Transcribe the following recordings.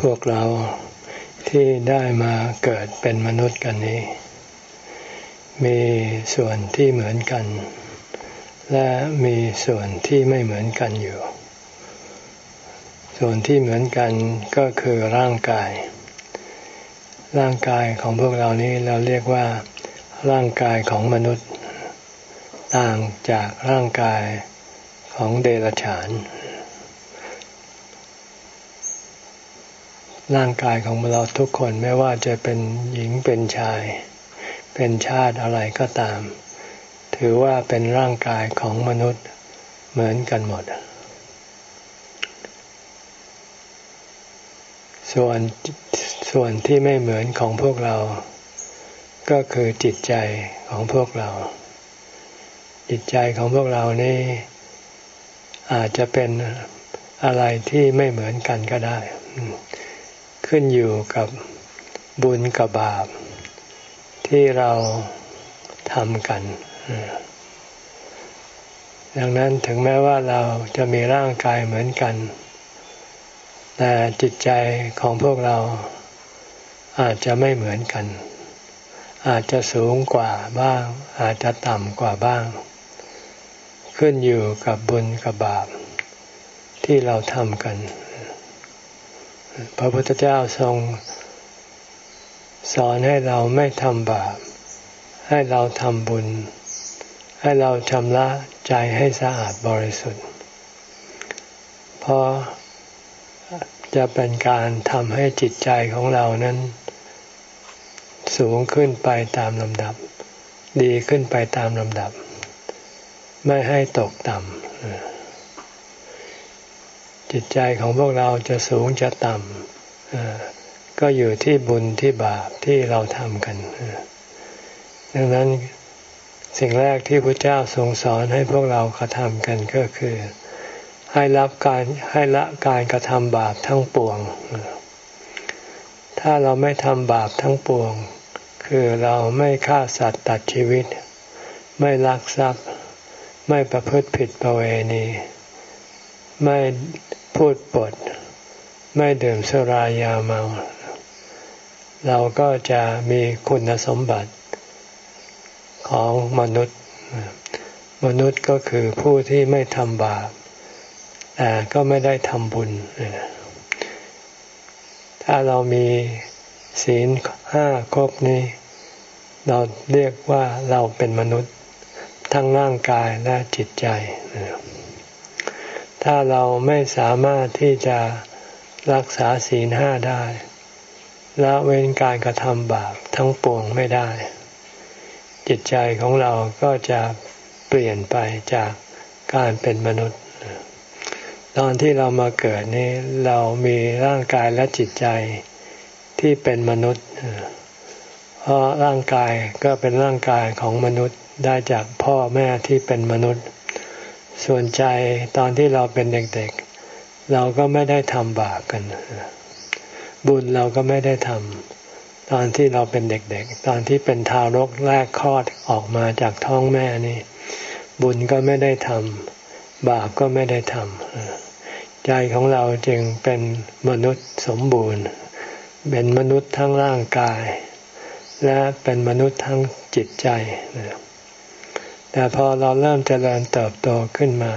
พวกเราที่ได้มาเกิดเป็นมนุษย์กันนี้ มีส่วนที่เหมือนกัน และมีส่วนที่ไม่เหมือนกันอยู่ ส่วนที่เหมือนกันก็คือร่างกาย ร่างกายของพวกเรานี้เราเรียกว่า ร่างกายของมนุษย์ ต่างจากร่างกายของเดรัจฉาน ร่างกายของเราทุกคนไม่ว่าจะเป็นหญิงเป็นชาย เป็นชาติอะไรก็ตาม ถือว่าเป็นร่างกายของมนุษย์เหมือนกันหมด ส่วนส่วนที่ไม่เหมือนของพวกเรา ก็คือจิตใจของพวกเรา จิตใจของพวกเรานี่อาจจะเป็นอะไรที่ไม่เหมือนกันก็ได้ ขึ้นอยู่กับบุญกับบาป ที่เราทำกัน ดังนั้นถึงแม้ว่าเราจะมีร่างกายเหมือนกัน แต่จิตใจของพวกเราอาจจะไม่เหมือนกัน อาจจะสูงกว่าบ้าง อาจจะต่ำกว่าบ้าง ขึ้นอยู่กับบุญกับบาป ที่เราทำกัน พระพุทธเจ้าทรง สอนให้เราไม่ทำบาป ให้เราทำบุญ ให้เราชำระใจให้สะอาดบริสุทธิ์ เพราะจะเป็นการทำให้จิตใจของเรานั้น สูงขึ้นไปตามลำดับ ดีขึ้นไปตามลำดับ ไม่ให้ตกต่ำ จิตใจของพวกเราจะสูงจะต่ำก็อยู่ที่บุญที่บาปที่เราทำกันดังนั้นสิ่งแรกที่พระเจ้าทรงสอนให้พวกเรากระทำกันก็คือ ให้รับการให้ละการกระทำบาปทั้งปวง ถ้าเราไม่ทำบาปทั้งปวง คือเราไม่ฆ่าสัตว์ตัดชีวิต ไม่ลักทรัพย์ ไม่ประพฤติผิดประเวณี ไม่พูดปด ไม่ดื่มสุรายาเมา เราก็จะมีคุณสมบัติของมนุษย์ มนุษย์ก็คือผู้ที่ไม่ทำบาปแต่ก็ไม่ได้ทำบุญ ถ้าเรามีศีลห้าครบนี้ เราเรียกว่าเราเป็นมนุษย์ ทั้งร่างกายและจิตใจ ถ้าเราไม่สามารถที่จะรักษาศีลห้าได้ละเว้นการกระทำบาปทั้งปวงไม่ได้ จิตใจของเราก็จะเปลี่ยนไปจากการเป็นมนุษย์ ตอนที่เรามาเกิดนี้เรามีร่างกายและจิตใจที่เป็นมนุษย์ เพราะร่างกายก็เป็นร่างกายของมนุษย์ได้จากพ่อแม่ที่เป็นมนุษย์ ส่วนใจตอนที่เราเป็นเด็กๆ เราก็ไม่ได้ทำบาปกัน บุญเราก็ไม่ได้ทำตอนที่เราเป็นเด็กๆ ตอนที่เป็นทารกแรกคลอดออกมาจากท้องแม่นี่ บุญก็ไม่ได้ทำบาปก็ไม่ได้ทำใจของเราจึงเป็นมนุษย์สมบูรณ์ เป็นมนุษย์ทั้งร่างกาย และเป็นมนุษย์ทั้งจิตใจนะ แต่พอเราเริ่มเจริญเติบโตขึ้นมา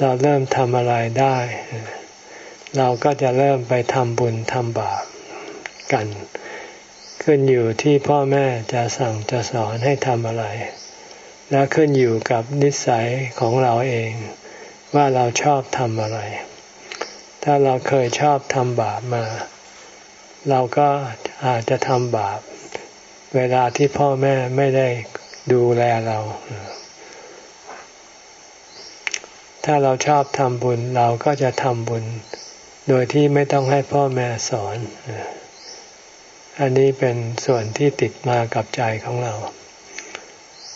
เราเริ่มทำอะไรได้ เราก็จะเริ่มไปทำบุญทำบาปกัน ขึ้นอยู่ที่พ่อแม่จะสั่งจะสอนให้ทำอะไร และขึ้นอยู่กับนิสัยของเราเอง ว่าเราชอบทำอะไร ถ้าเราเคยชอบทำบาปมา เราก็อาจจะทำบาป เวลาที่พ่อแม่ไม่ได้ ดูแลเรา ถ้าเราชอบทำบุญเราก็จะทำบุญ โดยที่ไม่ต้องให้พ่อแม่สอน อันนี้เป็นส่วนที่ติดมากับใจของเรา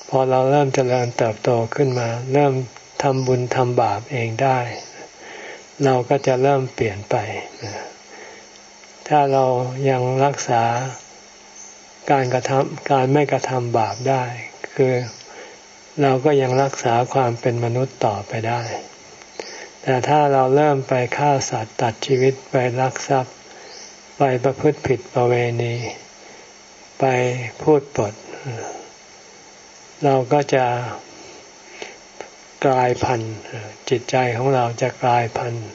พอเราเริ่มเจริญเติบโตขึ้นมา เริ่มทำบุญทำบาปเองได้ เราก็จะเริ่มเปลี่ยนไป ถ้าเรายังรักษาการกระทำการไม่กระทำบาปได้ คือ เราก็ยังรักษาความเป็นมนุษย์ต่อไปได้ แต่ถ้าเราเริ่มไปฆ่าสัตว์ตัดชีวิตไปลักทรัพย์ ไปประพฤติผิดประเวณี ไปพูดปด เราก็จะกลายพันธุ์จิตใจของเราจะกลายพันธุ์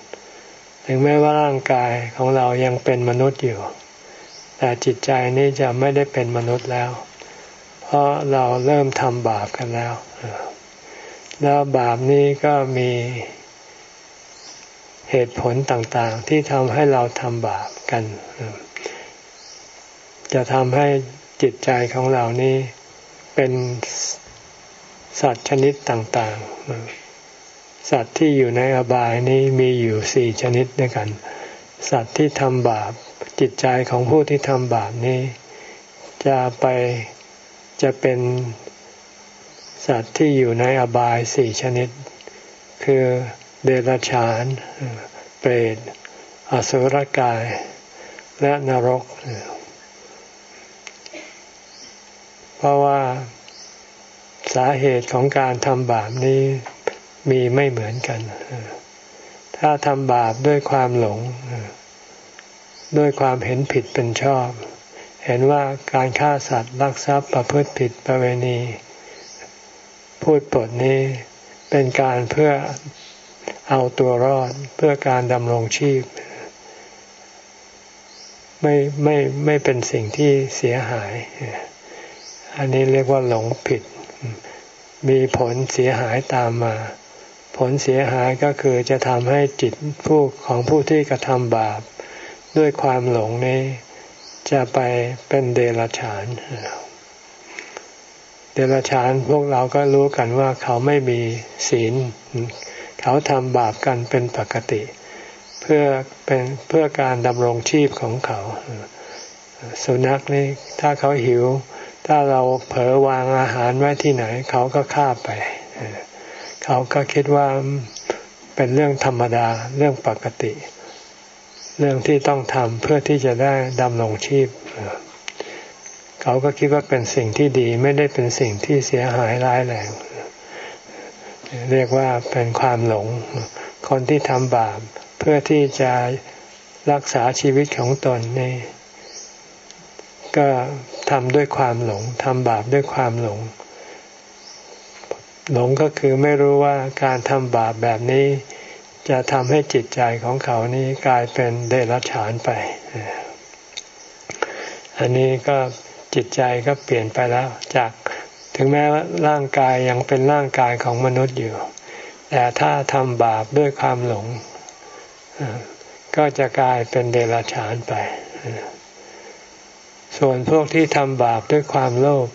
ถึงแม้ว่าร่างกายของเรายังเป็นมนุษย์อยู่ แต่จิตใจนี้จะไม่ได้เป็นมนุษย์แล้ว ราะเราเริ่มทำบาปกันแล้ว แล้วบาปนี้ก็มีเหตุผลต่างๆ ที่ทำให้เราทำบาปกัน จะทำให้จิตใจของเรานี้เป็นสัตว์ชนิดต่างๆ สัตว์ที่อยู่ในอบายนี้มีอยู่สี่ชนิดด้วยกัน สัตว์ที่ทำบาป จิตใจของผู้ที่ทำบาปนี้ จะไป จะเป็นสัตว์ที่อยู่ในอบายสี่ชนิด คือเดรัจฉาน เปรต อสุรกาย และนรก เพราะว่าสาเหตุของการทำบาปนี้มีไม่เหมือนกัน ถ้าทำบาปด้วยความหลง ด้วยความเห็นผิดเป็นชอบ เห็นว่าการฆ่าสัตว์ลักทรัพย์ประพฤติผิดประเวณี พูดปดนี้เป็นการเพื่อเอาตัวรอดเพื่อการดำรงชีพ ไม่ไม่ไม่เป็นสิ่งที่เสียหาย อันนี้เรียกว่าหลงผิด มีผลเสียหายตามมา ผลเสียหายก็คือจะทำให้จิตผู้ของผู้ที่กระทำบาป ด้วยความหลงนี้ จะไปเป็นเดรัจฉาน เดรัจฉานพวกเราก็รู้กันว่าเขาไม่มีศีล เขาทำบาปกันเป็นปกติ เพื่อเป็นเพื่อการดำรงชีพของเขา สุนัขนี่ถ้าเขาหิว ถ้าเราเผลอวางอาหารไว้ที่ไหน เขาก็ฆ่าไป เขาก็คิดว่าเป็นเรื่องธรรมดาเรื่องปกติเเรื่องที่ต้องทำเพื่อที่จะได้ดำรงชีพ เขาก็คิดว่าเป็นสิ่งที่ดีไม่ได้เป็นสิ่งที่เสียหายร้ายแรงเรียกว่าเป็นความหลง คนที่ทำบาปเพื่อที่จะรักษาชีวิตของตนนี่ก็ทำด้วยความหลงทำบาปด้วยความหลง หลงก็คือไม่รู้ว่าการทำบาปแบบนี้ จะทำให้จิตใจของเขานี้กลายเป็นเดรัจฉานไป อันนี้ก็จิตใจก็เปลี่ยนไปแล้ว จากถึงแม้ว่าร่างกายยังเป็นร่างกายของมนุษย์อยู่ แต่ถ้าทำบาปด้วยความหลง ก็จะกลายเป็นเดรัจฉานไป ส่วนพวกที่ทำบาปด้วยความโลภ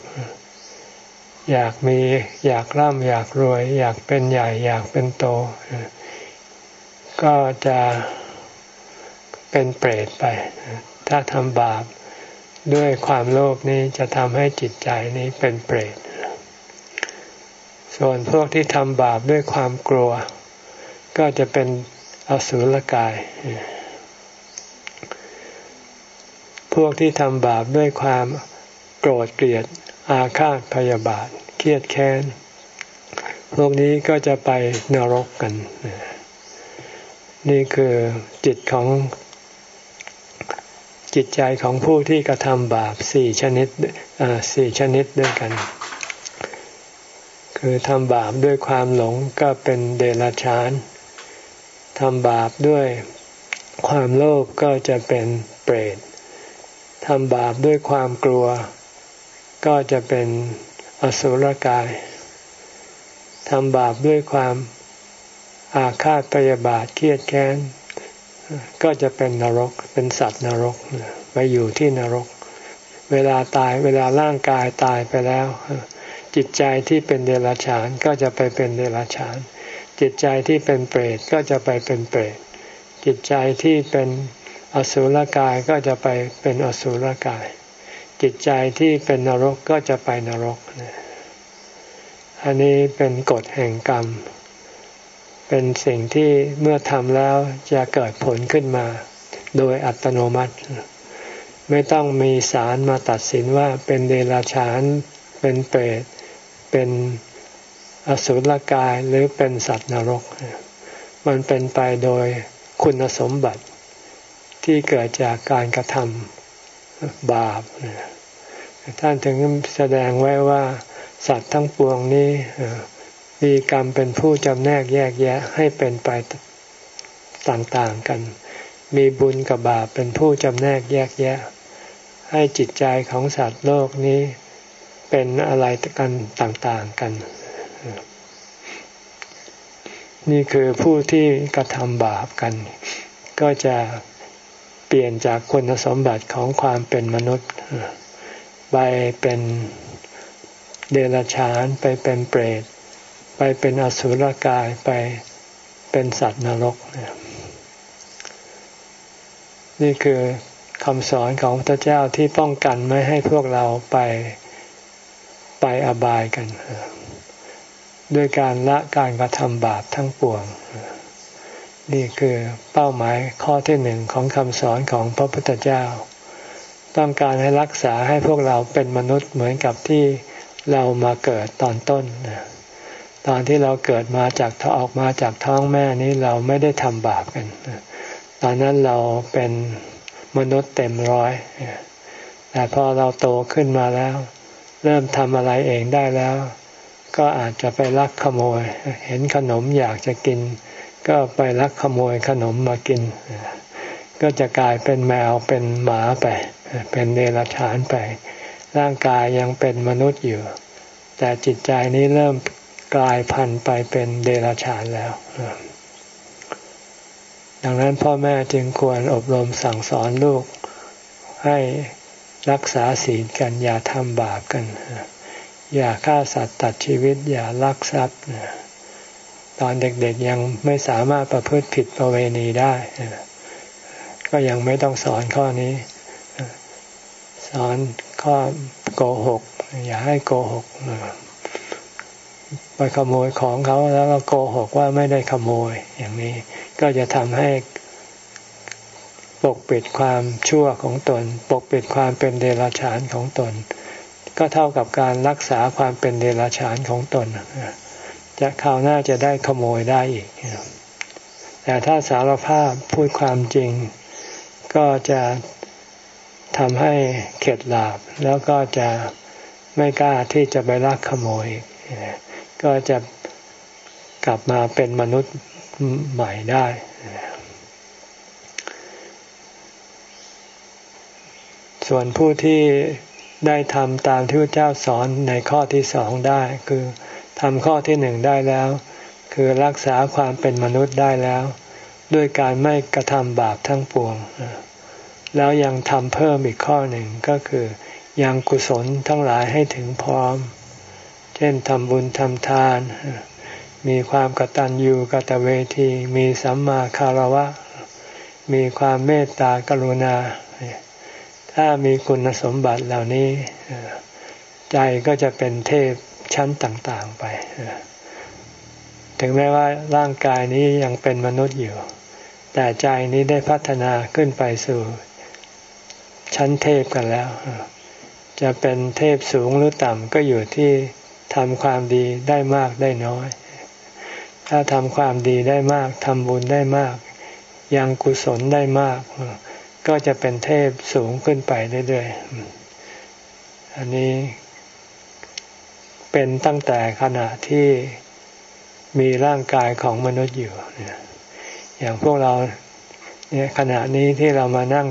อยากมีอยากร่ำอยากรวย อยากเป็นใหญ่อยากเป็นโต ก็จะเป็นเปรตไป ถ้าทำบาปด้วยความโลภนี้จะทำให้จิตใจนี้เป็นเปรต ส่วนพวกที่ทำบาปด้วยความกลัว ก็จะเป็นอสุรกาย พวกที่ทำบาปด้วยความโกรธเกลียด อาฆาตพยาบาท เครียดแค้น พวกนี้ก็จะไปนรกกัน นี่คือจิตของจิตใจของผู้ที่กระทำบาปสี่ชนิดสี่ชนิดด้วยกัน คือทำบาปด้วยความหลงก็เป็นเดรัจฉานทำบาปด้วยความโลภก็จะเป็นเปรตทำบาปด้วยความกลัว ก็จะเป็นอสุรกายทำบาปด้วยความ อาฆาตปยาบาทเครียดแค้นก็จะเป็นนรกเป็นสัตว์นรกไปอยู่ที่นรก เวลาตายเวลาร่างกายตายไปแล้ว จิตใจที่เป็นเดรัจฉานก็จะไปเป็นเดรัจฉาน จิตใจที่เป็นเปรตก็จะไปเป็นเปรต จิตใจที่เป็นอสุรกายก็จะไปเป็นอสุรกาย จิตใจที่เป็นนรกก็จะไปนรก อันนี้เป็นกฎแห่งกรรม เป็นสิ่งที่เมื่อทำแล้วจะเกิดผลขึ้นมา โดยอัตโนมัติ ไม่ต้องมีศาลมาตัดสินว่าเป็นเดรัจฉาน เป็นเปรต เป็นอสุรกายหรือเป็นสัตว์นรก มันเป็นไปโดยคุณสมบัติที่เกิดจากการกระทำบาป ท่านถึงแสดงไว้ว่าสัตว์ทั้งปวงนี้ มีกรรมเป็นผู้จำแนกแยกแยะให้เป็นไปต่างๆกัน มีบุญกับบาปเป็นผู้จำแนกแยกแยะ ให้จิตใจของสัตว์โลกนี้เป็นอะไรกันต่างๆกัน นี่คือผู้ที่กระทำบาปกัน ก็จะเปลี่ยนจากคุณสมบัติของความเป็นมนุษย์ ไปเป็นเดรัจฉานไปเป็นเปรต ไปเป็นอสุรกายไปเป็นสัตว์นรก นี่คือคำสอนของพระเจ้าที่ป้องกันไม่ให้พวกเราไปไปอบายกัน ด้วยการละการกระทำบาปทั้งปวง นี่คือเป้าหมายข้อที่หนึ่งของคำสอนของพระพุทธเจ้า ต้องการให้รักษาให้พวกเราเป็นมนุษย์เหมือนกับที่เรามาเกิดตอนต้น ตอนที่เราเกิดมาจากท้อออกมาจากท้องแม่นี้เราไม่ได้ทำบาปกัน ตอนนั้นเราเป็นมนุษย์เต็มร้อย แต่พอเราโตขึ้นมาแล้ว เริ่มทำอะไรเองได้แล้ว ก็อาจจะไปลักขโมย เห็นขนมอยากจะกิน ก็ไปลักขโมยขนมมากิน ก็จะกลายเป็นแมวเป็นหมาไป เป็นเดรัจฉานไป ร่างกายยังเป็นมนุษย์อยู่ แต่จิตใจนี้เริ่ม กลายพันธุ์ไปเป็นเดรัจฉานแล้ว ดังนั้นพ่อแม่จึงควรอบรมสั่งสอนลูกให้รักษาศีลกัน อย่าทำบาปกัน อย่าฆ่าสัตว์ตัดชีวิต อย่าลักทรัพย์ตอนเด็กๆยังไม่สามารถประพฤติผิดประเวณีได้ ก็ยังไม่ต้องสอนข้อนี้ สอนข้อโกหก อย่าให้โกหก ไปขโมยของเขาแล้วก็โกหกว่าไม่ได้ขโมยอย่างนี้ ก็จะทำให้ปกปิดความชั่วของตน ปกปิดความเป็นเดรัจฉานของตน ก็เท่ากับการรักษาความเป็นเดรัจฉานของตน จะคราวหน้าจะได้ขโมยได้อีก แต่ถ้าสารภาพพูดความจริง ก็จะทำให้เข็ดหลาบ แล้วก็จะไม่กล้าที่จะไปลักขโมยก็ ก็จะกลับมาเป็นมนุษย์ใหม่ได้ ส่วนผู้ที่ได้ทำตามที่พระเจ้าสอนในข้อที่สองได้คือทำข้อที่หนึ่งได้แล้ว คือรักษาความเป็นมนุษย์ได้แล้ว ด้วยการไม่กระทำบาปทั้งปวง แล้วยังทำเพิ่มอีกข้อหนึ่งก็คือยังกุศลทั้งหลายให้ถึงพร้อม ช่นทำบุญทำทาน มีความกตัญญูกตเวที มีสัมมาคารวะ มีความเมตตากรุณา ถ้ามีคุณสมบัติเหล่านี้ ใจก็จะเป็นเทพชั้นต่าง ๆไป ถึงแม้ว่าร่างกายนี้ยังเป็นมนุษย์อยู่ แต่ใจนี้ได้พัฒนาขึ้นไปสู่ชั้นเทพกันแล้ว จะเป็นเทพสูงหรือต่ำก็อยู่ที่ ทำความดีได้มากได้น้อย ถ้าทำความดีได้มากทำบุญได้มาก ยังกุศลได้มาก ก็จะเป็นเทพสูงขึ้นไปเรื่อยๆ อันนี้ เป็นตั้งแต่ขณะที่มีร่างกายของมนุษย์อยู่ อย่างพวกเราเนี่ยขณะนี้ที่เรามานั่ง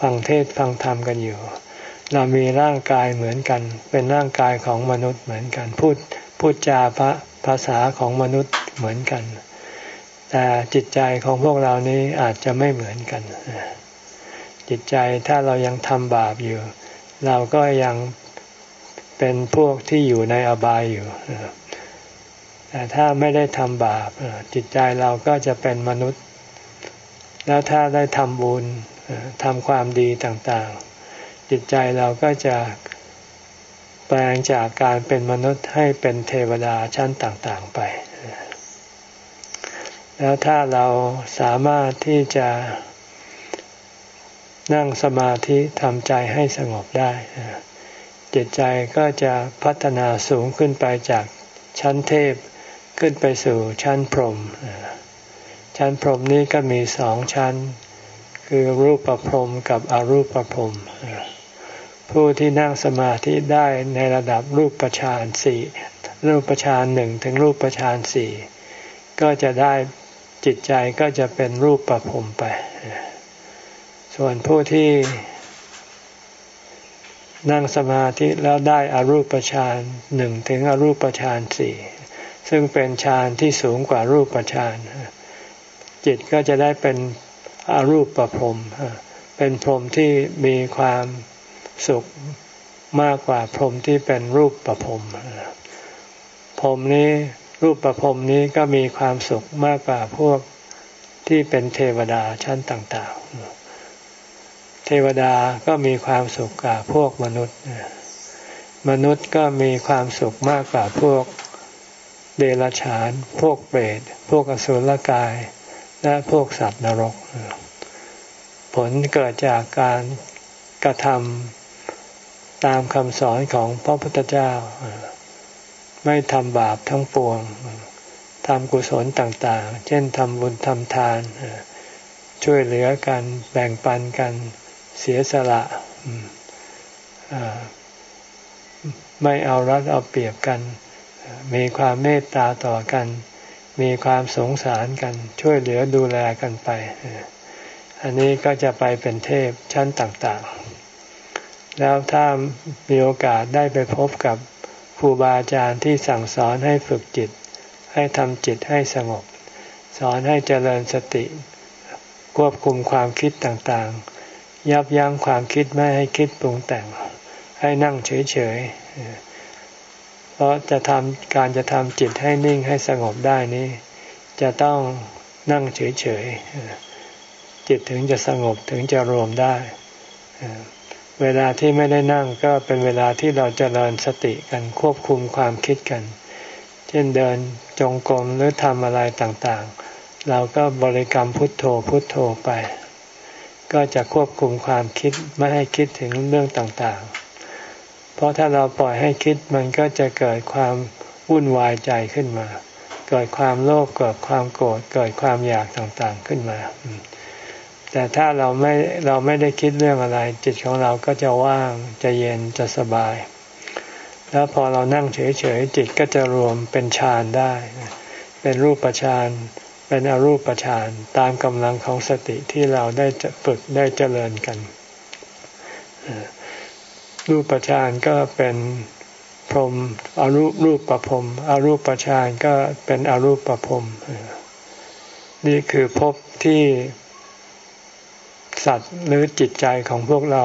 ฟังเทศฟังธรรมกันอยู่ เรามีร่างกายเหมือนกัน เป็นร่างกายของมนุษย์เหมือนกัน พูดพูดจาพระภาษาของมนุษย์เหมือนกัน แต่จิตใจของพวกเรานี้อาจจะไม่เหมือนกัน จิตใจถ้าเรายังทำบาปอยู่ เราก็ยังเป็นพวกที่อยู่ในอบายอยู่แต่ถ้าไม่ได้ทำบาปจิตใจเราก็จะเป็นมนุษย์ แล้วถ้าได้ทำบุญทำความดีต่างๆ จิตใจเราก็จะแปลงจากการเป็นมนุษย์ให้เป็นเทวดาชั้นต่างๆไป แล้วถ้าเราสามารถที่จะนั่งสมาธิทำใจให้สงบได้ จิตใจก็จะพัฒนาสูงขึ้นไปจากชั้นเทพขึ้นไปสู่ชั้นพรหมชั้นพรหมนี้ก็มีสองชั้น คือรูปประพรมกับอรูปประพรมผู้ที่นั่งสมาธิได้ในระดับรูปประชานสี่รูปประชานหนึ่งถึงรูปประชานสี่ก็จะได้จิตใจก็จะเป็นรูปประพรมไป ส่วนผู้ที่นั่งสมาธิแล้วได้อารูปฌานหนึ่งถึงอรูปฌานสี่ซึ่งเป็นฌานที่สูงกว่ารูปฌานจิตก็จะได้เป็น อารูปประพรมเป็นพรมที่มีความสุขมากกว่าพรมที่เป็นรูปประพรมพรมนี้รูปประพรมนี้ก็มีความสุขมากกว่าพวกที่เป็นเทวดาชั้นต่าง ๆ เทวดาก็มีความสุขกว่าพวกมนุษย์ มนุษย์ก็มีความสุขมากกว่าพวกเดรัจฉาน พวกเปรต พวกอสุรกาย และพวกสัตว์นรก ผลเกิดจากการกระทำตามคำสอนของพระพุทธเจ้า ไม่ทำบาปทั้งปวงทำกุศลต่างๆ เช่นทำบุญทำทาน ช่วยเหลือกัน แบ่งปันกัน เสียสละ ไม่เอารัดเอาเปรียบกัน มีความเมตตาต่อกัน มีความสงสารกันช่วยเหลือดูแลกันไป อันนี้ก็จะไปเป็นเทพชั้นต่างๆ แล้วถ้ามีโอกาสได้ไปพบกับครูบาอาจารย์ที่สั่งสอนให้ฝึกจิต ให้ทำจิตให้สงบ สอนให้เจริญสติ ควบคุมความคิดต่างๆ ยับยั้งความคิดไม่ให้คิดปรุงแต่ง ให้นั่งเฉยๆ เพราะจะทำการจะทำจิตให้นิ่งให้สงบได้นี้ จะต้องนั่งเฉยๆ จิตถึงจะสงบถึงจะรวมได้ เวลาที่ไม่ได้นั่งก็เป็นเวลาที่เราจเจริญสติกันควบคุมความคิดกัน เช่นเดินจงกรมหรือทำอะไรต่างๆ เราก็บริกรรมพุทโธพุทโธไป ก็จะควบคุมความคิดไม่ให้คิดถึงเรื่องต่างๆ เพราะถ้าเราปล่อยให้คิดมันก็จะเกิดความวุ่นวายใจขึ้นมา เกิดความโลภเกิดความโกรธเกิดความอยากต่างๆขึ้นมา แต่ถ้าเราไม่เราไม่ได้คิดเรื่องอะไร จิตของเราก็จะว่างจะเย็นจะสบาย แล้วพอเรานั่งเฉยๆจิตก็จะรวมเป็นฌานได้ เป็นรูปฌานเป็นอรูปฌานตามกำลังของสติที่เราได้ฝึกได้เจริญกัน รูปฌานก็เป็นพรมอรูปรูปประพรมอรูปฌานก็เป็นอรูปประพรมนี่คือภพที่สัตว์หรือจิตใจของพวกเรา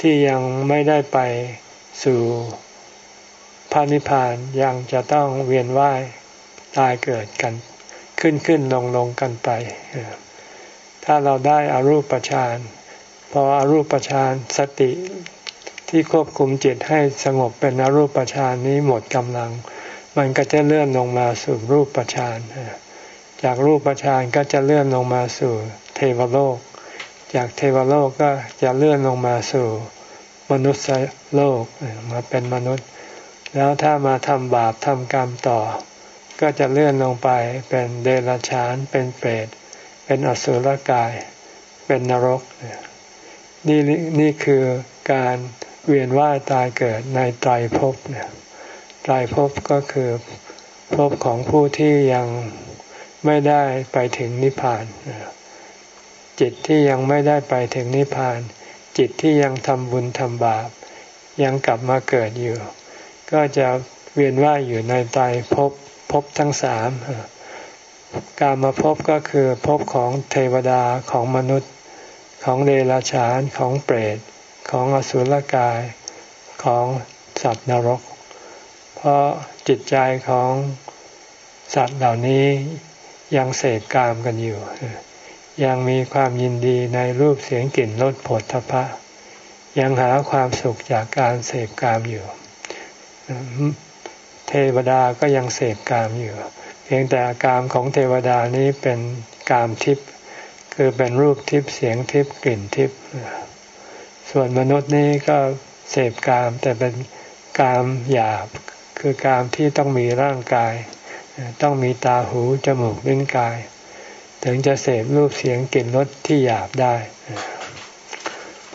ที่ยังไม่ได้ไปสู่พระนิพพานยังจะต้องเวียนว่ายตายเกิดกัน ขึ้นขึ้นลงลงกันไป ถ้าเราได้อารูปฌานพออารูปฌานสติ ที่ควบคุมจิตให้สงบเป็นอรูปฌานนี้หมดกำลัง มันก็จะเลื่อนลงมาสู่รูปฌานจากรูปฌานก็จะเลื่อนลงมาสู่เทวโลก จากเทวโลกก็จะเลื่อนลงมาสู่มนุษย์โลกมาเป็นมนุษย์ แล้วถ้ามาทำบาปทำกรรมต่อ ก็จะเลื่อนลงไปเป็นเดรัจฉาน เป็นเปรต เป็นอสุรกาย เป็นนรก นี่นี่คือการ เวียนว่ายตายเกิดในไตรภพเนี่ยไตรภพก็คือภพของผู้ที่ยังไม่ได้ไปถึงนิพพาน จิตที่ยังไม่ได้ไปถึงนิพพาน จิตที่ยังทำบุญทำบาป ยังกลับมาเกิดอยู่ ก็จะเวียนว่ายอยู่ในตายภพภพทั้งสามการมาพบก็คือภพของเทวดาของมนุษย์ของเดรัจฉานของเปรต ของอสุรกายของสัตว์นรก เพราะจิตใจของสัตว์เหล่านี้ยังเสพกามกันอยู่ ยังมีความยินดีในรูปเสียงกลิ่นรสผลทพะ ยังหาความสุขจากการเสพกามอยู่ เทวดาก็ยังเสพกามอยู่ เพียงแต่กามของเทวดานี้เป็นกามทิพย์คือเป็นรูปทิพย์เสียงทิพย์กลิ่นทิพย์ ส่วนมนุษย์นี้ก็เสพกาม แต่เป็นกามหยาบ คือกามที่ต้องมีร่างกาย ต้องมีตาหูจมูกลิ้นกาย ถึงจะเสพรูปเสียงกลิ่นรสที่หยาบได้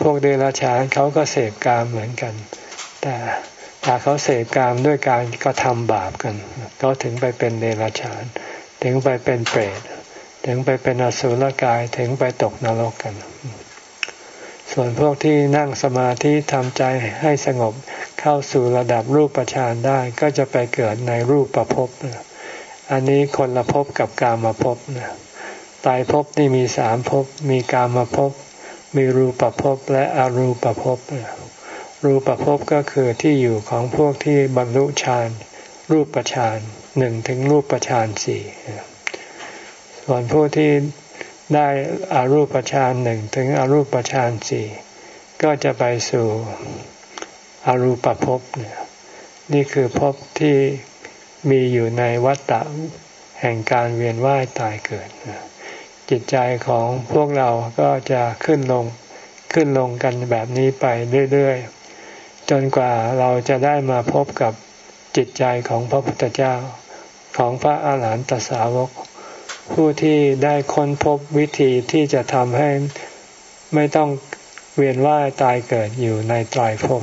พวกเดรัจฉานเขาก็เสพกามเหมือนกัน แต่ถ้าเขาเสพกามด้วยการกระทำบาปกันเขาถึงไปเป็นเดรัจฉาน ถึงไปเป็นเปรตถึงไปเป็นอสุรกายถึงไปตกนรกกัน ส่วนพวกที่นั่งสมาธิทำใจให้สงบเข้าสู่ระดับรูปฌานได้ก็จะไปเกิดในรูปประพบอันนี้คนละภพกับกามาภพนะตายภพนี่มีสามภพมีกามาภพมีรูปภพและอรูปภพรูปภพก็คือที่อยู่ของพวกที่บรรลุฌานรูปฌานหนึ่งถึงรูปฌานสี่ส่วนผู้ที่ ได้อารูปฌานหนึ่งถึงอรูปฌานสี่ก็จะไปสู่อรูปภพเนี่ยนี่คือภพที่มีอยู่ในวัฏฏะแห่งการเวียนว่ายตายเกิด จิตใจของพวกเราก็จะขึ้นลงขึ้นลงกันแบบนี้ไปเรื่อยๆ จนกว่าเราจะได้มาพบกับจิตใจของพระพุทธเจ้าของพระอาหารหันตสาวก ผู้ที่ได้ค้นพบวิธีที่จะทำให้ไม่ต้องเวียนว่ายตายเกิดอยู่ในตรายภพ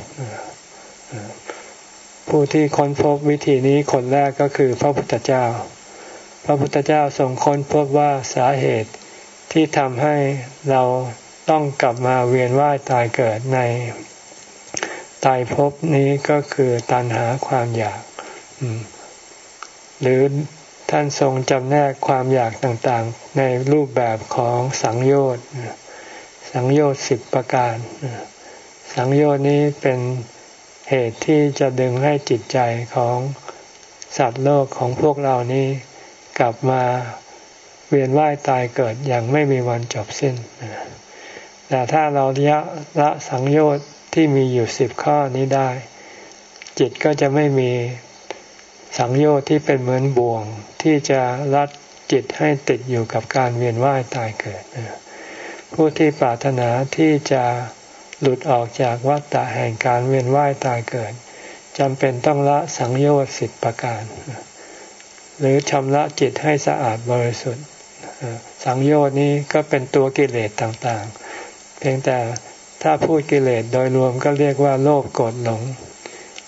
ผู้ที่ค้นพบวิธีนี้คนแรกก็คือพระพุทธเจ้า พระพุทธเจ้าทรงค้นพบว่าสาเหตุที่ทำให้เราต้องกลับมาเวียนว่ายตายเกิดในตายภพนี้ก็คือตัณหาความอยาก หรือ ท่านทรงจำแนกความอยากต่างๆ ในรูปแบบของสังโยชน์ สังโยชน์สิบประการ สังโยชน์นี้เป็นเหตุที่จะดึงให้จิตใจของสัตว์โลกของพวกเรานี้ กลับมาเวียนว่ายตายเกิดอย่างไม่มีวันจบสิ้น แต่ถ้าเราละละสังโยชน์ที่มีอยู่สิบข้อนี้ได้ จิตก็จะไม่มี สังโยชน์ที่เป็นเหมือนบ่วงที่จะรัดจิตให้ติดอยู่กับการเวียนว่ายตายเกิด ผู้ที่ปรารถนาที่จะหลุดออกจากวัฏฏะแห่งการเวียนว่ายตายเกิดจำเป็นต้องละสังโยชน์สิบประการ หรือชำระจิตให้สะอาดบริสุทธิ์ สังโยชน์นี้ก็เป็นตัวกิเลสต่างๆ เพียงแต่ถ้าพูดกิเลสโดยรวมก็เรียกว่าโลภโกรธหลง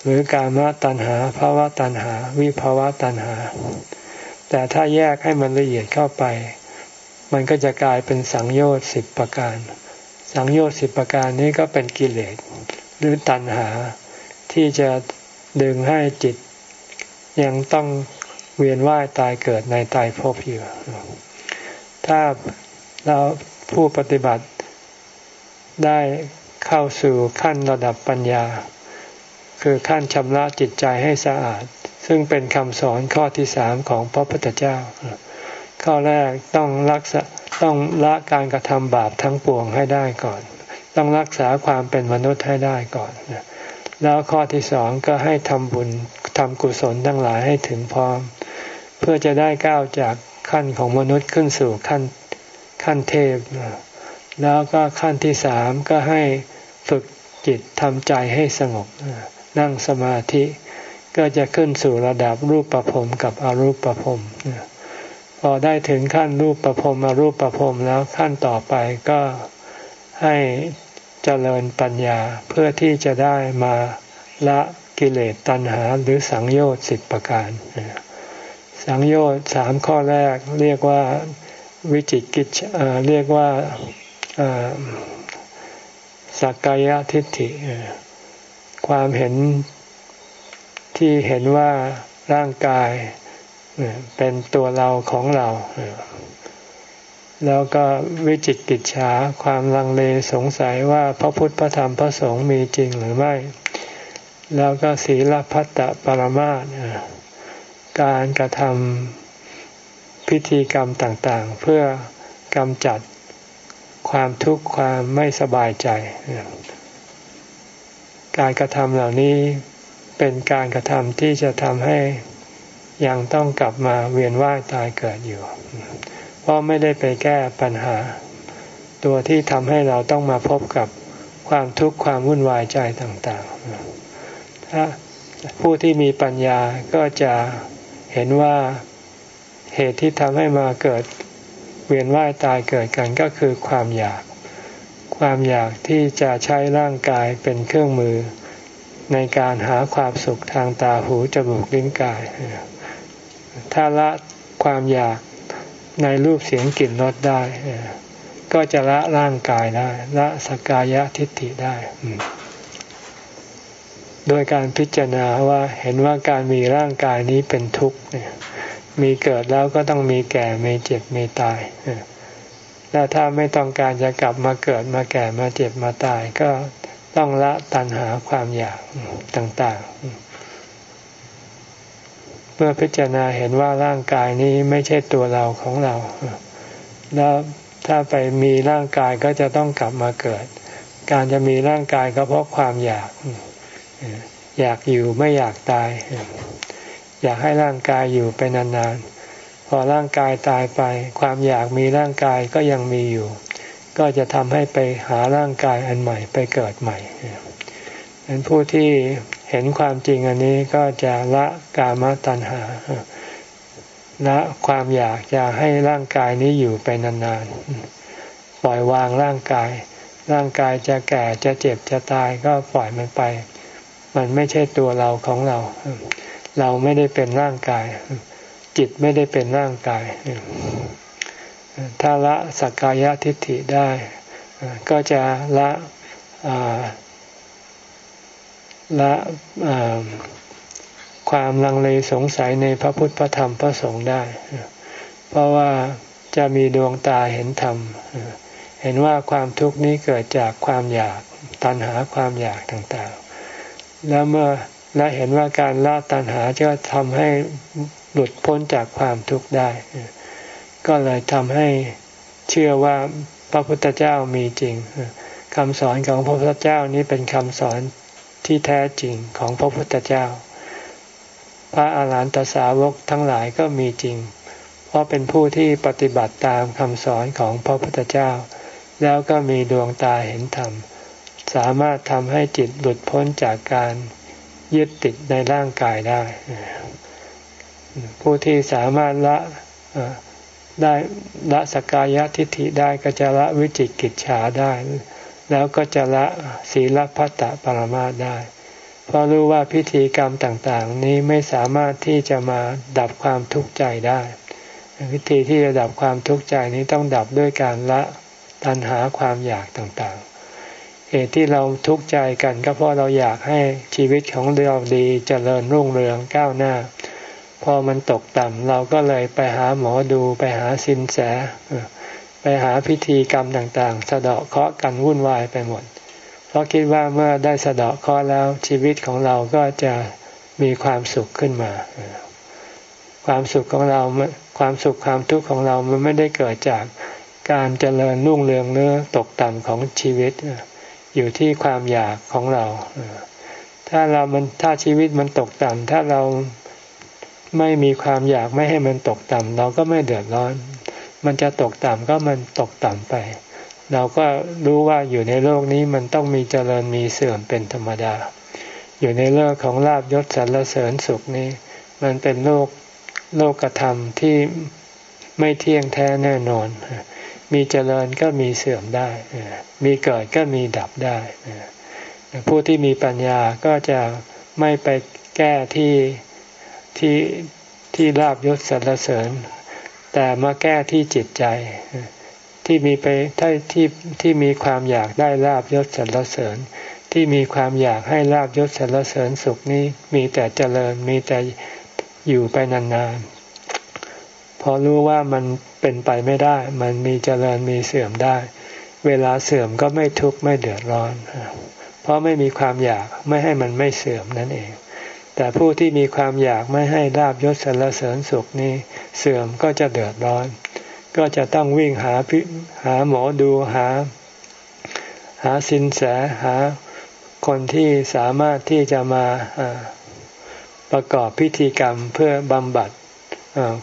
หรือการมตัณหาภาวะตัณหา วิภาวะตัณหา แต่ถ้าแยกให้มันละเอียดเข้าไป มันก็จะกลายเป็นสังโยชน์สิบประการ สังโยชน์สิบประการนี้ก็เป็นกิเลสหรือตัณหา ที่จะดึงให้จิต ยังต้องเวียนว่ายตายเกิดในตายภพอยู่ ถ้าเราผู้ปฏิบัติได้เข้าสู่ขั้นระดับปัญญา คือขั้นชำระจิตใจให้สะอาด ซึ่งเป็นคำสอนข้อที่สามของพระพุทธเจ้า ข้อแรกต้องรักษาต้องละการกระทำบาปทั้งปวงให้ได้ก่อน ต้องรักษาความเป็นมนุษย์ให้ได้ก่อนแล้วข้อที่สองก็ให้ทำบุญทำกุศลทั้งหลายให้ถึงพร้อม เพื่อจะได้ก้าวจากขั้นของมนุษย์ขึ้นสู่ขั้นขั้นเทพ แล้วก็ขั้นที่สามก็ให้ฝึกจิตทำใจให้สงบ นั่งสมาธิ ก็จะขึ้นสู่ระดับรูปประพรมกับอรูปประพรมพอได้ถึงขั้นรูปประพรมมารูปประพรมแล้วขั้นต่อไปก็ให้เจริญปัญญาเพื่อที่จะได้มาละกิเลสตัณหาหรือสังโยชน์สิบประการ สังโยชน์สามข้อแรกเรียกว่าวิจิกิจเรียกว่าสักกายทิฏฐิ ความเห็นที่เห็นว่าร่างกายเป็นตัวเราของเรา แล้วก็วิจิตกิจฉาความลังเลสงสัยว่าพระพุทธพระธรรมพระสงฆ์มีจริงหรือไม่ แล้วก็ศีลพัตตปรมาตการกระทำพิธีกรรมต่าง ๆ เพื่อกำจัดความทุกข์ความไม่สบายใจ การกระทำเหล่านี้เป็นการกระทำที่จะทำให้ยังต้องกลับมาเวียนว่ายตายเกิดอยู่ เพราะไม่ได้ไปแก้ปัญหา ตัวที่ทำให้เราต้องมาพบกับความทุกข์ความวุ่นวายใจต่างๆ ถ้าผู้ที่มีปัญญาก็จะเห็นว่าเหตุที่ทำให้มาเกิดเวียนว่ายตายเกิดกันก็คือความอยาก ความอยากที่จะใช้ร่างกายเป็นเครื่องมือ ในการหาความสุขทางตาหูจมูกลิ้นกาย ถ้าละความอยากในรูปเสียงกลิ่นรสได้ ก็จะละร่างกายได้ ละสกายะทิฏฐิได้ โดยการพิจารณาว่าเห็นว่าการมีร่างกายนี้เป็นทุกข์มีเกิดแล้วก็ต้องมีแก่ มีเจ็บ มีตาย แล้วถ้าไม่ต้องการจะกลับมาเกิดมาแก่มาเจ็บมาตายก็ต้องละตัณหาความอยากต่างๆ เมื่อพิจารณาเห็นว่าร่างกายนี้ไม่ใช่ตัวเราของเรา แล้วถ้าไปมีร่างกายก็จะต้องกลับมาเกิด การจะมีร่างกายก็เพราะความอยาก อยากอยู่ไม่อยากตาย อยากให้ร่างกายอยู่ไปนานๆ พอร่างกายตายไป ความอยากมีร่างกายก็ยังมีอยู่ ก็จะทำให้ไปหาร่างกายอันใหม่ไปเกิดใหม่เป็นผู้ที่เห็นความจริงอันนี้ก็จะละกามตัณหาละความอยากจะให้ร่างกายนี้อยู่ไปนานๆ ปล่อยวางร่างกาย ร่างกายจะแก่จะเจ็บจะตายก็ปล่อยมันไป มันไม่ใช่ตัวเราของเรา เราไม่ได้เป็นร่างกาย จิตไม่ได้เป็นร่างกาย ถ้าละสักกายทิฏฐิได้ ก็จะละละความลังเลสงสัยในพระพุทธพระธรรมพระสงฆ์ได้ เพราะว่าจะมีดวงตาเห็นธรรม เห็นว่าความทุกข์นี้เกิดจากความอยากตัณหาความอยากต่างๆ แล้วเมื่อและเห็นว่าการละตัณหาจะทำให้ หลุดพ้นจากความทุกข์ได้ ก็เลยทำให้เชื่อว่าพระพุทธเจ้ามีจริงคำสอนของพระพุทธเจ้านี้เป็นคำสอนที่แท้จริงของพระพุทธเจ้า พระอาหารหันตสาวกทั้งหลายก็มีจริง เพราะเป็นผู้ที่ปฏิบัติตามคำสอนของพระพุทธเจ้า แล้วก็มีดวงตาเห็นธรรม สามารถทำให้จิตหลุดพ้นจากการยึดติดในร่างกายได้ ผู้ที่สามารถละได้ละสกายทิฏฐิได้ก็จะละวิจิกิจฉาได้ แล้วก็จะละศีลพัตตปรมาได้ เพราะรู้ว่าพิธีกรรมต่างๆ นี้ไม่สามารถที่จะมาดับความทุกข์ใจได้ วิธีที่จะดับความทุกข์ใจนี้ต้องดับด้วยการละตัณหาความอยากต่างๆ เหตุที่เราทุกข์ใจกันก็เพราะเราอยากให้ชีวิตของเราดีจเจริญรุ่งเรืองก้าวหน้า อมันตกต่ำเราก็เลยไปหาหมอดูไปหาสินแส ไปหาพิธีกรรมต่างๆ สะเดาะเคาะกันวุ่นวายไปหมด เพราะคิดว่าเมื่อได้สะเดาะเคาะแล้วชีวิตของเราก็จะมีความสุขขึ้นมา ความสุขของเราความสุขความทุกข์ของเรามันไม่ได้เกิดจากการเจริญรุ่งเรืองเนื้อตกต่ำของชีวิต อยู่ที่ความอยากของเราถ้าเรามันถ้าชีวิตมันตกต่ำถ้าเรา ไม่มีความอยากไม่ให้มันตกต่ำเราก็ไม่เดือดร้อน มันจะตกต่ำก็มันตกต่ำไป เราก็รู้ว่าอยู่ในโลกนี้มันต้องมีเจริญมีเสื่อมเป็นธรรมดา อยู่ในโลกของลาบยศสรรเสริญสุขนี้ มันเป็นโลกโลกธรรมที่ไม่เที่ยงแท้แน่นอน มีเจริญก็มีเสื่อมได้ มีเกิดก็มีดับได้ ผู้ที่มีปัญญาก็จะไม่ไปแก้ที่ ที่ที่ลาบยศสรรเสริญ แต่มาแก้ที่จิตใจ ที่มีไปที่ที่ที่มีความอยากได้ลาบยศสรรเสริญ ที่มีความอยากให้ลาบยศสรรเสริญสุขนี้มีแต่เจริญมีแต่อยู่ไปนานๆพอรู้ว่ามันเป็นไปไม่ได้ มันมีเจริญมีเสื่อมได้ เวลาเสื่อมก็ไม่ทุกข์ไม่เดือดร้อน เพราะไม่มีความอยากไม่ให้มันไม่เสื่อมนั่นเอง แต่ผู้ที่มีความอยากไม่ให้ลาบยศสรรเสริญสุขนี้เสื่อมก็จะเดือดร้อน ก็จะต้องวิ่งหาพิหาหมอดูหา หาสินแสหาคนที่สามารถที่จะมาประกอบพิธีกรรมเพื่อบำบัด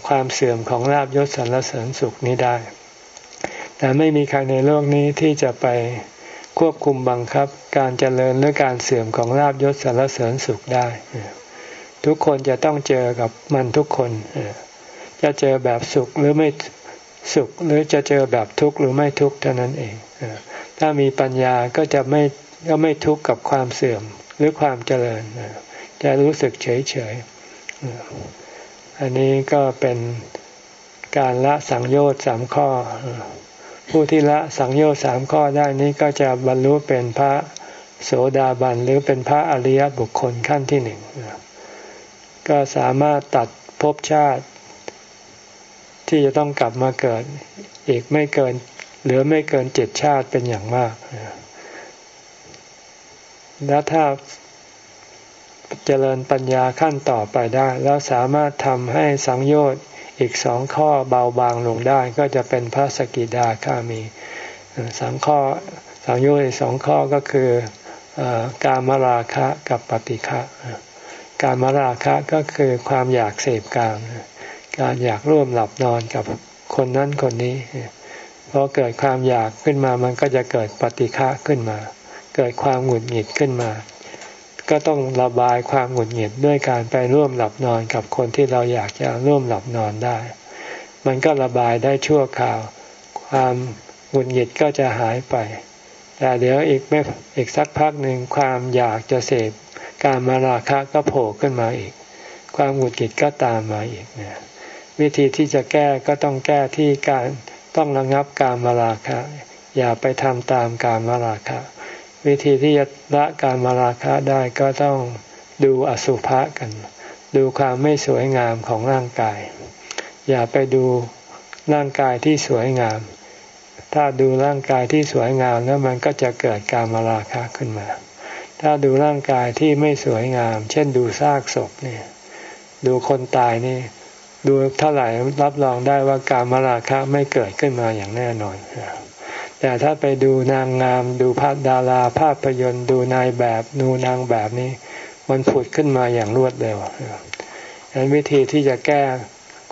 ความเสื่อมของลาบยศสรรเสริญสุขนี้ได้ แต่ไม่มีใครในโลกนี้ที่จะไปควบคุมบังคับการเจริญหรือการเสื่อมของลาบยศสรรเสริญสุขได้ ทุกคนจะต้องเจอกับมันทุกคน จะเจอแบบสุขหรือไม่สุขหรือจะเจอแบบทุกข์หรือไม่ทุกข์เท่านั้นเอง ถ้ามีปัญญาก็จะไม่ก็ไม่ทุกข์กับความเสื่อมหรือความเจริญ จะรู้สึกเฉยเฉย อันนี้ก็เป็นการละสังโยชน์สามข้อ ผู้ที่ละสังโยชน์สามข้อได้นี้ก็จะบรรลุเป็นพระโสดาบันหรือเป็นพระอริยบุคคลขั้นที่หนึ่ง ก็สามารถตัดภพชาติ ที่จะต้องกลับมาเกิด อีกไม่เกินหลือไม่เกินเจ็ดชาติเป็นอย่างมาก แล้วถ้าเจริญปัญญาขั้นต่อไปได้ แล้วสามารถทำให้สังโยชน์อีกสองข้อเบาบางลงได้ ก็จะเป็นพระสกิดาคามีสังข้อสังโยชน์อีกสองข้อก็คือการมราคะกับปฏิฆะ การมาราคะก็คือความอยากเสพกามการอยากร่วมหลับนอนกับคนนั้นคนนี้พอเกิดความอยากขึ้นมามันก็จะเกิดปฏิฆะขึ้นมา เกิดความหงุดหงิดขึ้นมา ก็ต้องระบายความหงุดหงิดด้วยการไปร่วมหลับนอนกับคนที่เราอยากจะร่วมหลับนอนได้ มันก็ระบายได้ชั่วคราว ความหงุดหงิดก็จะหายไป แต่เดี๋ยวอีกไม่อีกสักพักหนึ่งความอยากจะเสพ การมาราคะก็โผล่ขึ้นมาอีก ความหงุดหงิดก็ตามมาอีกนี่ยวิธีที่จะแก้ก็ต้องแก้ที่การต้องระงับการมาราคะ อย่าไปทำตามการมาราคะ วิธีที่จะละการมาราคะได้ก็ต้องดูอสุภะกัน ดูความไม่สวยงามของร่างกาย อย่าไปดูร่างกายที่สวยงาม ถ้าดูร่างกายที่สวยงามแล้วมันก็จะเกิดการมาราคะขึ้นมา ถ้าดูร่างกายที่ไม่สวยงาม เช่นดูซากศพเนี่ย ดูคนตายนี่ ดูเท่าไหร่รับรองได้ว่าการมาราคะไม่เกิดขึ้นมาอย่างแน่นอนแต่ถ้าไปดูนางงาม ดูภาพดาราภาพยนตร์ ดูนายแบบดูนางแบบนี้ มันผุดขึ้นมาอย่างรวดเร็วดังนั้นวิธีที่จะแก้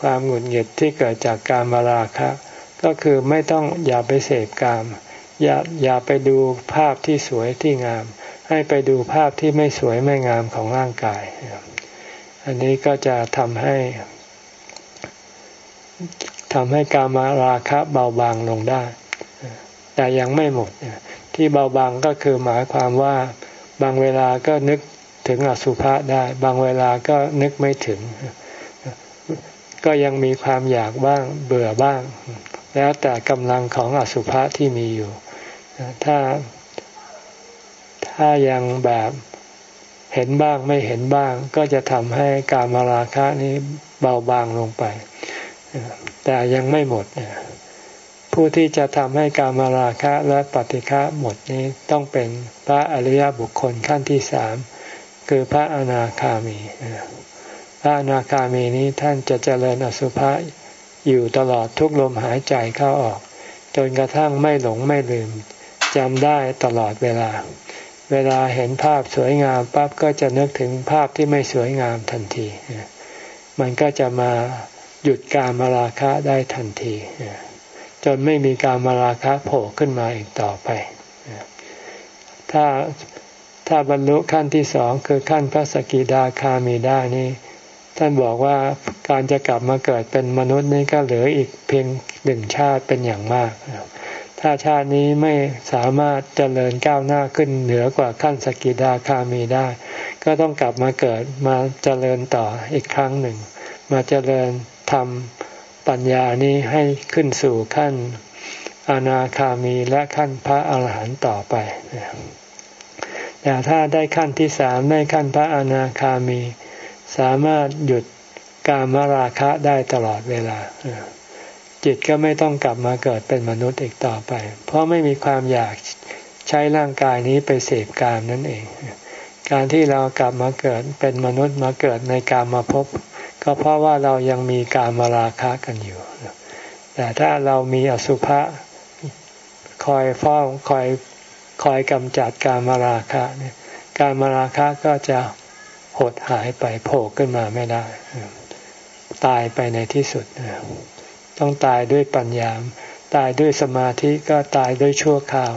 ความหงุดหงิดที่เกิดจากการมาราคะ ก็คือไม่ต้องอย่าไปเสพกามอย่าอย่าไปดูภาพที่สวยที่งาม ให้ไปดูภาพที่ไม่สวยไม่งามของร่างกาย อันนี้ก็จะทำให้ทำให้กามาราคะเบาบางลงได้ แต่ยังไม่หมด ที่เบาบางก็คือหมายความว่าบางเวลาก็นึกถึงอสุภะได้ บางเวลาก็นึกไม่ถึง ก็ยังมีความอยากบ้างเบื่อบ้าง แล้วแต่กำลังของอสุภะที่มีอยู่ ถ้า ถ้ายังแบบเห็นบ้างไม่เห็นบ้าง ก็จะทำให้การมาราคะนี้เบาบางลงไป แต่ยังไม่หมด ผู้ที่จะทำให้การมาราคะและปฏิฆะหมดนี้ต้องเป็นพระอริยบุคคลขั้นที่สามคือพระอนาคามี พระอนาคามีนี้ท่านจะเจริญอสุภะอยู่ตลอดทุกลมหายใจเข้าออก จนกระทั่งไม่หลงไม่ลืมจำได้ตลอดเวลา เวลาเห็นภาพสวยงามปั๊บก็จะนึกถึงภาพที่ไม่สวยงามทันที มันก็จะมาหยุดการมาราคะได้ทันที จนไม่มีการมาราคะโผล่ขึ้นมาอีกต่อไป ถ้าถ้าบรรลุขั้นที่สองคือขั้นพระสกิดาคามีได้นี่ท่านบอกว่าการจะกลับมาเกิดเป็นมนุษย์นี่ก็เหลืออีกเพียงหนึ่งชาติเป็นอย่างมาก ถ้าชาตินี้ไม่สามารถเจริญก้าวหน้าขึ้นเหนือกว่าขั้นสกิดาคามีได้ ก็ต้องกลับมาเกิดมาเจริญต่ออีกครั้งหนึ่ง มาเจริญทำปัญญานี้ให้ขึ้นสู่ขั้นอนาคามีและขั้นพระอาหารหันต์ต่อไปแต่ถ้าได้ขั้นที่สามได้ขั้นพระอนาคามี สามารถหยุดการมราคะได้ตลอดเวลา จิตก็ไม่ต้องกลับมาเกิดเป็นมนุษย์อีกต่อไป เพราะไม่มีความอยากใช้ร่างกายนี้ไปเสพกามนั่นเอง การที่เรากลับมาเกิดเป็นมนุษย์มาเกิดในกามมาพบ ก็เพราะว่าเรายังมีกามาราคะกันอยู่ แต่ถ้าเรามีอสุภะคอยเฝ้าคอยคอยกำจัดการมาราคะเนี่ยการมาราคะก็จะหดหายไปโผล่ขึ้นมาไม่ได้ ตายไปในที่สุด ต้องตายด้วยปัญญา ตายด้วยสมาธิก็ตายด้วยชั่วคราว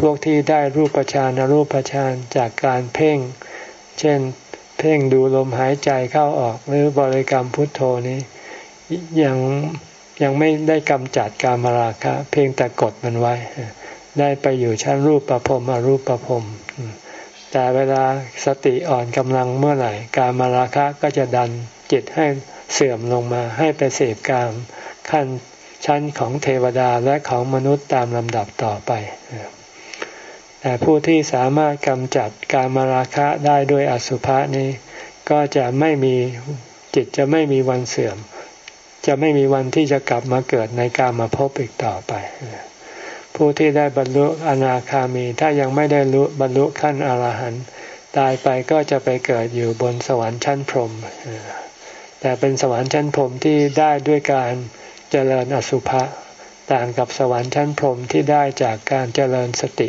พวกที่ได้รูปฌานรูปฌานจากการเพ่ง เช่น เพ่งดูลมหายใจเข้าออกหรือบริกรรมพุทโธนี้ยังยังไม่ได้กำจัดการมาราคะ เพียงแต่กดมันไว้ ได้ไปอยู่ชั้นรูปประพรมอรูปประพรมแต่เวลาสติอ่อนกำลังเมื่อไหร่ การมาราคะก็จะดันจิตให้เสื่อมลงมาให้ไปเสพกาม ขั้นชั้นของเทวดาและของมนุษย์ตามลำดับต่อไป แต่ผู้ที่สามารถกำจัดการมาราคะได้ด้วยอสุภะนี้ ก็จะไม่มีจิตจะไม่มีวันเสื่อม จะไม่มีวันที่จะกลับมาเกิดในการมาพบอีกต่อไป ผู้ที่ได้บรรลุอนาคามีถ้ายังไม่ได้รู้บรรลุขั้นอรหันต์ตายไปก็จะไปเกิดอยู่บนสวรรค์ชั้นพรหมแต่เป็นสวรรค์ชั้นพรหมที่ได้ด้วยการ เจริญอสุภะต่างกับสวรรค์ชั้นพรหมที่ได้จากการเจริญสติ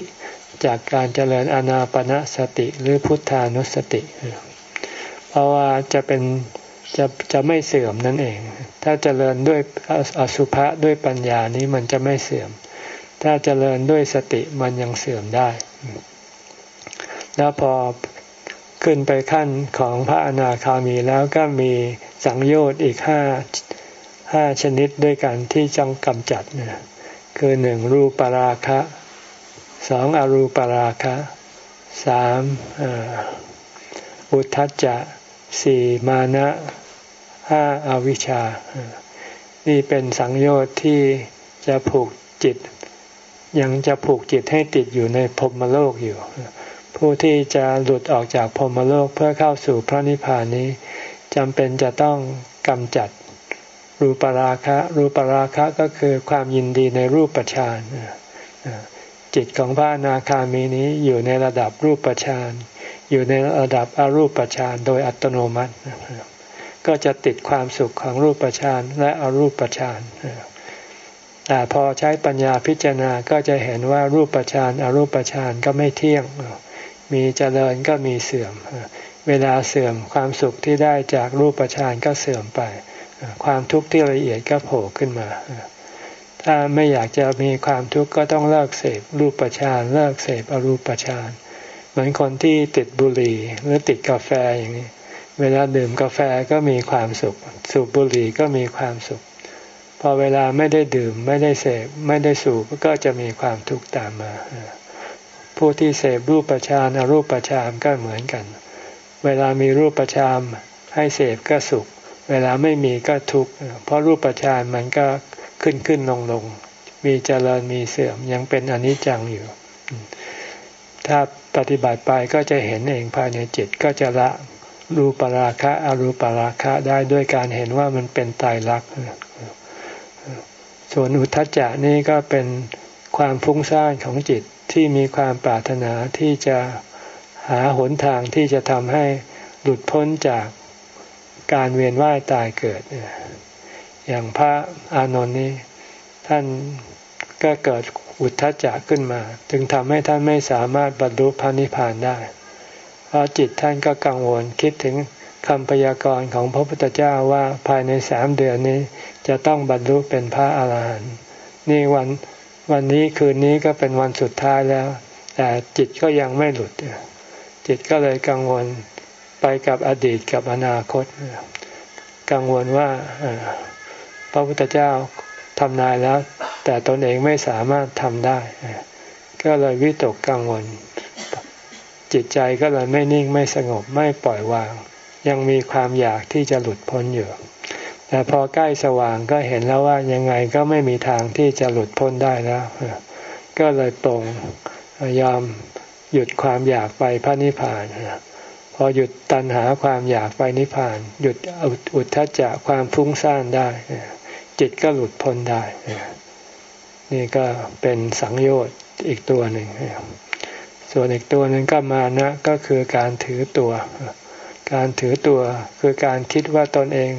จากการเจริญอนาปนาสติหรือพุทธานุสติ เพราะว่าจะเป็นจะจะไม่เสื่อมนั่นเอง ถ้าเจริญด้วยอสุภะด้วยปัญญานี้มันจะไม่เสื่อม ถ้าเจริญด้วยสติมันยังเสื่อมได้ แล้วพอขึ้นไปขั้นของพระอนาคามีแล้วก็มีสังโยชน์อีกห้า ห้าชนิดด้วยกันที่จงกำจัดเนี่ยคือหนึ่งรูปราคะสองอรูปราคะสามอุทธัจจะสี่มานะห้าอาวิชชา นี่เป็นสังโยชน์ที่จะผูกจิต ยังจะผูกจิตให้ติดอยู่ในพรมโลกอยู่ ผู้ที่จะหลุดออกจากพรมโลกเพื่อเข้าสู่พระนิพพานนี้จำเป็นจะต้องกำจัด รูปราคะ รูปราคะก็คือความยินดีในรูปฌานจิตของพระอนาคามีนี้อยู่ในระดับรูปฌานอยู่ในระดับอรูปฌานโดยอัตโนมัติ ก็จะติดความสุขของรูปฌานและอรูปฌานแต่พอใช้ปัญญาพิจารณาก็จะเห็นว่ารูปฌานอรูปฌานก็ไม่เที่ยง มีเจริญก็มีเสื่อม เวลาเสื่อมความสุขที่ได้จากรูปฌานก็เสื่อมไป ความทุกข์ที่ละเอียดก็โผล่ขึ้นมา ถ้าไม่อยากจะมีความทุกข์ก็ต้องเลิกเสพรูปฌานเลิกเสพอรูปฌานเหมือนคนที่ติดบุหรี่หรือติดกาแฟอย่างนี้ เวลาดื่มกาแฟก็มีความสุข สูบบุหรี่ก็มีความสุข พอเวลาไม่ได้ดื่มไม่ได้เสพไม่ได้สูบก็จะมีความทุกข์ตามมา ผู้ที่เสพรูปฌานอรูปฌานก็เหมือนกัน เวลามีรูปฌานให้เสพก็สุข เวลาไม่มีก็ทุกข์เพราะรูปฌานมันก็ขึ้นขึ้นลงลงมีเจริญมีเสื่อมยังเป็นอนิจจังอยู่ ถ้าปฏิบัติไปก็จะเห็นเองภายในจิตก็จะละรูปราคะอรูปราคะได้ด้วยการเห็นว่ามันเป็นตายรักส่วนอุทจจะนี่ก็เป็นความฟุ้งซ่านของจิตที่มีความปรารถนาที่จะหาหนทางที่จะทำให้หลุดพ้นจาก การเวียนว่ายตายเกิด อย่างพระอานนท์นี้ ท่านก็เกิดอุทธัจจะขึ้นมา จึงทำให้ท่านไม่สามารถบรรลุพระนิพพานได้ เพราะจิตท่านก็กังวลคิดถึงคำพยากรณ์ของพระพุทธเจ้าว่าภายในสามเดือนนี้จะต้องบรรลุเป็นพระอาหารหันต์นี่วันวันนี้คืนนี้ก็เป็นวันสุดท้ายแล้ว แต่จิตก็ยังไม่หลุด จิตก็เลยกังวล ไปกับอดีตกับอนาคต กังวลว่าพระพุทธเจ้าทำนายแล้ว แต่ตนเองไม่สามารถทำได้ ก็เลยวิตกกังวล จิตใจก็เลยไม่นิ่งไม่สงบไม่ปล่อยวาง ยังมีความอยากที่จะหลุดพ้นอยู่แต่พอใกล้สว่างก็เห็นแล้วว่ายังไงก็ไม่มีทางที่จะหลุดพ้นได้แล้ว ก็เลยตรงยอมหยุดความอยากไปพระนิพพาน อหยุดตัณหาความอยากไปนิพพาน หยุดอุทธัจจะความฟุ้งซ่านได้ จิตก็หลุดพ้นได้ นี่ก็เป็นสังโยชน์อีกตัวหนึ่ง ส่วนอีกตัวหนึ่งก็มานะก็คือการถือตัว การถือตัวคือการคิดว่าตนเอง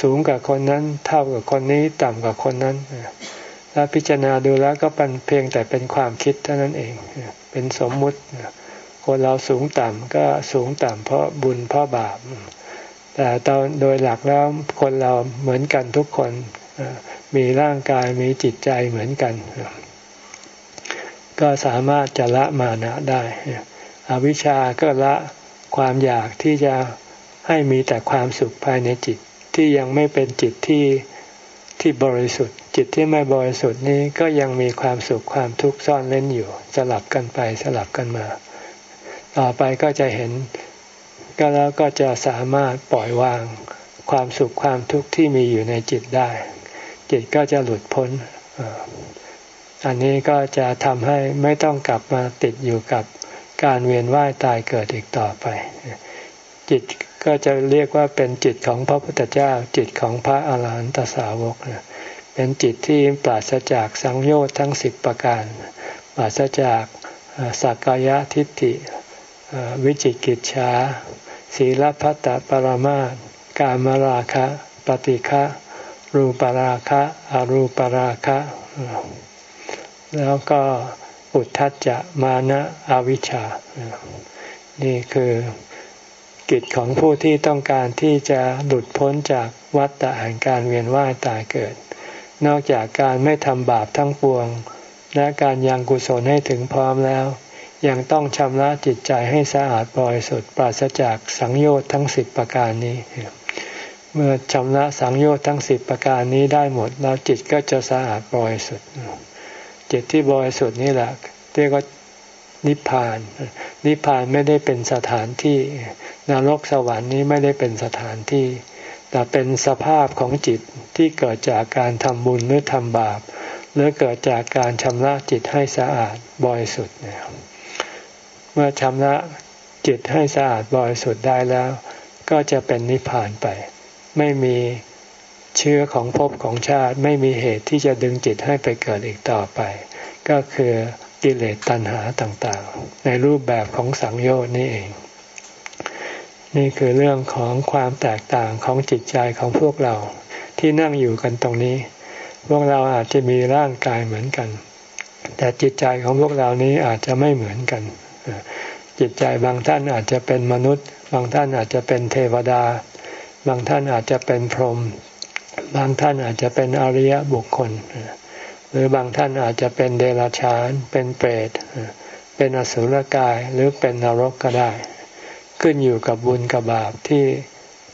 สูงกว่าคนนั้น เท่ากับคนนี้ต่ำกว่าคนนั้นแล้วพิจารณาดูแล้วก็เป็นเพียงแต่เป็นความคิดเท่านั้นเอง เป็นสมมุติ คนเราสูงต่ำก็สูงต่ำเพราะบุญเพราะบาป แต่ตอนโดยหลักแล้วคนเราเหมือนกันทุกคนมีร่างกายมีจิตใจเหมือนกัน ก็สามารถจะละมานะได้อวิชชาก็ละความอยากที่จะให้มีแต่ความสุขภายในจิตที่ยังไม่เป็นจิตที่ที่บริสุทธิ์ จิตที่ไม่บริสุทธิ์นี้ก็ยังมีความสุขความทุกข์ซ่อนเล่นอยู่ สลับกันไปสลับกันมา ต่อไปก็จะเห็น ก็แล้วก็จะสามารถปล่อยวางความสุขความทุกข์ที่มีอยู่ในจิตได้ จิตก็จะหลุดพ้น อันนี้ก็จะทำให้ไม่ต้องกลับมาติดอยู่กับการเวียนว่ายตายเกิดอีกต่อไป จิตก็จะเรียกว่าเป็นจิตของพระพุทธเจ้า จิตของพระอาหารหันตสาวกเป็นจิตที่ปราศจากสังโยชน์ทั้งสิบประการ ปราศจากสักกายทิฏฐิ วิจิกิจฉาศีลพัตตปรมาตกามราคะปฏิฆะรูปราคะอรูปราคะ แล้วก็อุทธัจจะมานะอวิชชา นี่คือกิจของผู้ที่ต้องการที่จะหลุดพ้นจากวัฏฏะแห่งการเวียนว่ายตายเกิด นอกจากการไม่ทำบาปทั้งปวง และการยังกุศลให้ถึงพร้อมแล้ว ยังต้องชำระจิตใจให้สะอาดบริสุทธิ์ปราศจากสังโยชน์ทั้งสิบประการนี้ เมื่อชำระสังโยชน์ทั้งสิบประการนี้ได้หมด แล้วจิตก็จะสะอาดบริสุทธิ์จิตที่บริสุทธิ์นี่แหละเรียกว่านิพพาน นิพพานไม่ได้เป็นสถานที่นรกสวรรค์นี้ไม่ได้เป็นสถานที่ แต่เป็นสภาพของจิตที่เกิดจากการทำบุญหรือทำบาป หรือเกิดจากการชำระจิตให้สะอาดบริสุทธิ์ เมื่อชำระจิตให้สะอาดบริสุทธิ์ได้แล้ว ก็จะเป็นนิพพานไป ไม่มีเชื้อของภพของชาติ ไม่มีเหตุที่จะดึงจิตให้ไปเกิดอีกต่อไป ก็คือกิเลสตัณหาต่างๆ ในรูปแบบของสังโยชน์นี่เอง นี่คือเรื่องของความแตกต่างของจิตใจของพวกเราที่นั่งอยู่กันตรงนี้ พวกเราอาจจะมีร่างกายเหมือนกัน แต่จิตใจของพวกเรานี้อาจจะไม่เหมือนกัน จิตใจบางท่านอาจจะเป็นมนุษย์ บางท่านอาจจะเป็นเทวดา บางท่านอาจจะเป็นพรหมบางท่านอาจจะเป็นอริยบุคคล หรือบางท่านอาจจะเป็นเดรัจฉาน เป็นเปรต เป็นอสุรกายหรือเป็นนรกก็ได้ ขึ้นอยู่กับบุญกับบาปที่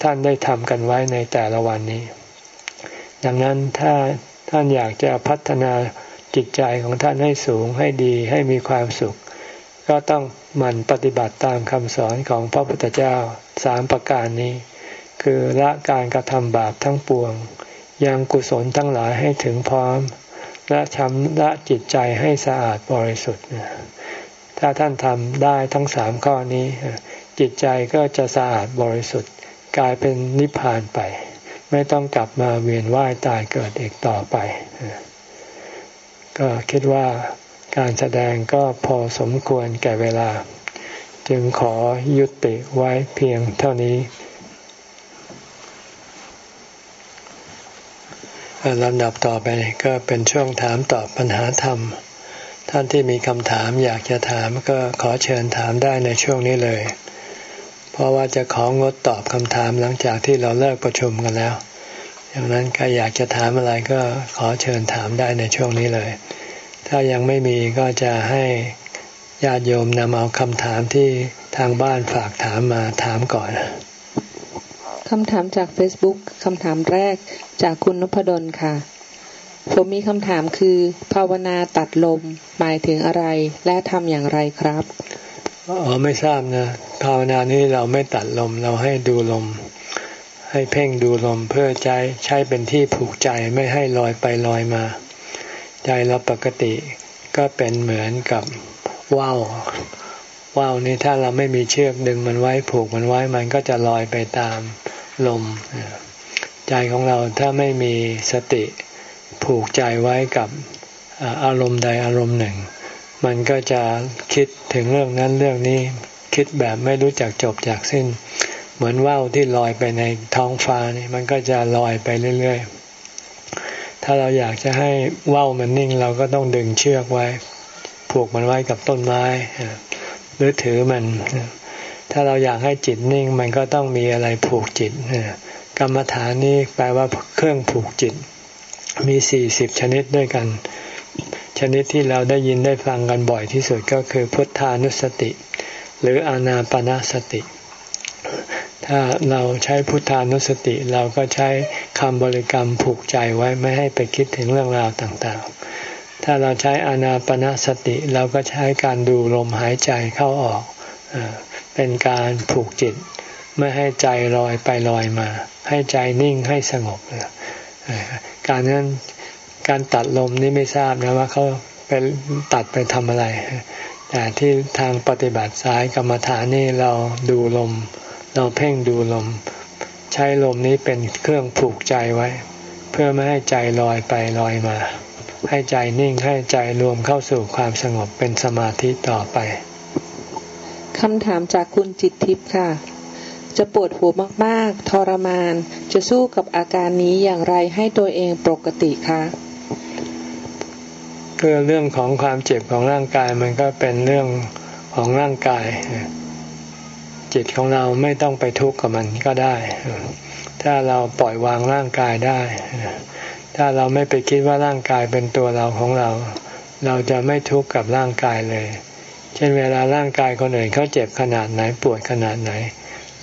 ท่านได้ทำกันไว้ในแต่ละวันนี้ ดังนั้นถ้าท่านอยากจะพัฒนาจิตใจของท่านให้สูงให้ดีให้มีความสุข ก็ต้องหมั่นปฏิบัติตามคำสอนของพระพุทธเจ้าสามประการนี้ คือละการกระทำบาปทั้งปวง ยังกุศลทั้งหลายให้ถึงพร้อม และชำระจิตใจให้สะอาดบริสุทธิ์ ถ้าท่านทำได้ทั้งสามข้อนี้ จิตใจก็จะสะอาดบริสุทธิ์ กลายเป็นนิพพานไป ไม่ต้องกลับมาเวียนว่ายตายเกิดอีกต่อไป ก็คิดว่า การแสดงก็พอสมควรแก่เวลา จึงขอยุติไว้เพียงเท่านี้ลำดับต่อไปก็เป็นช่วงถามตอบปัญหาธรรม ท่านที่มีคำถามอยากจะถามก็ขอเชิญถามได้ในช่วงนี้เลย เพราะว่าจะของดตอบคำถามหลังจากที่เราเลิกประชุมกันแล้วอย่างนั้นใครอยากจะถามอะไรก็ขอเชิญถามได้ในช่วงนี้เลย ถ้ายังไม่มีก็จะให้ญาติโยมนำเอาคำถามที่ทางบ้านฝากถามมาถามก่อนคำถามจาก Facebook คำถามแรกจากคุณนพดลค่ะ ผมมีคำถามคือ ภาวนาตัดลมหมายถึงอะไรและทำอย่างไรครับอ๋อไม่ทราบนะภาวนานี้เราไม่ตัดลมเราให้ดูลม ให้เพ่งดูลมเพื่อใจใช้เป็นที่ผูกใจไม่ให้ลอยไปลอยมา ใจเราปกติก็เป็นเหมือนกับว่าวว่าวนี้ถ้าเราไม่มีเชือกดึงมันไว้ผูกมันไว้มันก็จะลอยไปตามลม ใจของเราถ้าไม่มีสติผูกใจไว้กับอารมณ์ใดอารมณ์หนึ่ง มันก็จะคิดถึงเรื่องนั้นเรื่องนี้คิดแบบไม่รู้จักจบจากสิ้น เหมือนว่าวที่ลอยไปในท้องฟ้านี่มันก็จะลอยไปเรื่อยๆ ถ้าเราอยากจะให้ว่าวมันนิ่ง เราก็ต้องดึงเชือกไว้ ผูกมันไว้กับต้นไม้หรือถือมัน ถ้าเราอยากให้จิตนิ่ง มันก็ต้องมีอะไรผูกจิตกรรมฐานนี้แปลว่าเครื่องผูกจิต มีสี่สิบชนิดด้วยกัน ชนิดที่เราได้ยินได้ฟังกันบ่อยที่สุดก็คือพุทธานุสติ หรืออานาปนาสติ ถ้าเราใช้พุทธานุสติเราก็ใช้คำบริกรรมผูกใจไว้ไม่ให้ไปคิดถึงเรื่องราวต่างๆ ถ้าเราใช้อานาปนาสติเราก็ใช้การดูลมหายใจเข้าออก เป็นการผูกจิต ไม่ให้ใจลอยไปลอยมา ให้ใจนิ่งให้สงบ การนั้นการตัดลมนี่ไม่ทราบนะว่าเขาเป็นตัดไปทำอะไร แต่ที่ทางปฏิบัติสายกรรมฐานนี่เราดูลมเราเพ่งดูลม ใช้ลมนี้เป็นเครื่องผูกใจไว้ เพื่อไม่ให้ใจลอยไปลอยมา ให้ใจนิ่งให้ใจรวมเข้าสู่ความสงบเป็นสมาธิต่อไปคำถามจากคุณจิตทิพย์ค่ะ จะปวดหัวมากๆ ทรมาน จะสู้กับอาการนี้อย่างไรให้ตัวเองปกติคะคือเรื่องของความเจ็บของร่างกายมันก็เป็นเรื่องของร่างกาย จิตของเราไม่ต้องไปทุกข์กับมันก็ได้ ถ้าเราปล่อยวางร่างกายได้ ถ้าเราไม่ไปคิดว่าร่างกายเป็นตัวเราของเรา เราจะไม่ทุกข์กับร่างกายเลย เช่นเวลาร่างกายคนอื่นเขาเจ็บขนาดไหนปวดขนาดไหน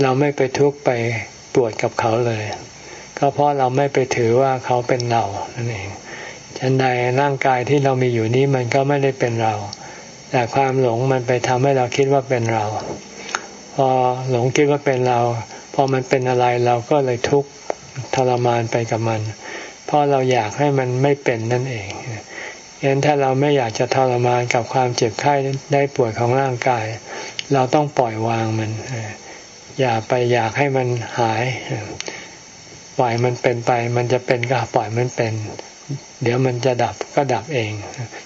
เราไม่ไปทุกข์ไปปวดกับเขาเลย ก็เพราะเราไม่ไปถือว่าเขาเป็นเรานั่นเองฉันใดร่างกายที่เรามีอยู่นี้มันก็ไม่ได้เป็นเรา แต่ความหลงมันไปทำให้เราคิดว่าเป็นเรา พอหลงคิดว่าเป็นเรา พอมันเป็นอะไรเราก็เลยทุกข์ทรมานไปกับมัน เพราะเราอยากให้มันไม่เป็นนั่นเองเั้นถ้าเราไม่อยากจะทรมานกับความเจ็บไข้ได้ปวดของร่างกาย เราต้องปล่อยวางมัน อย่าไปอยากให้มันหาย ปล่อยมันเป็นไป มันจะเป็นก็ปล่อยมันเป็น เดี๋ยวมันจะดับก็ดับเอง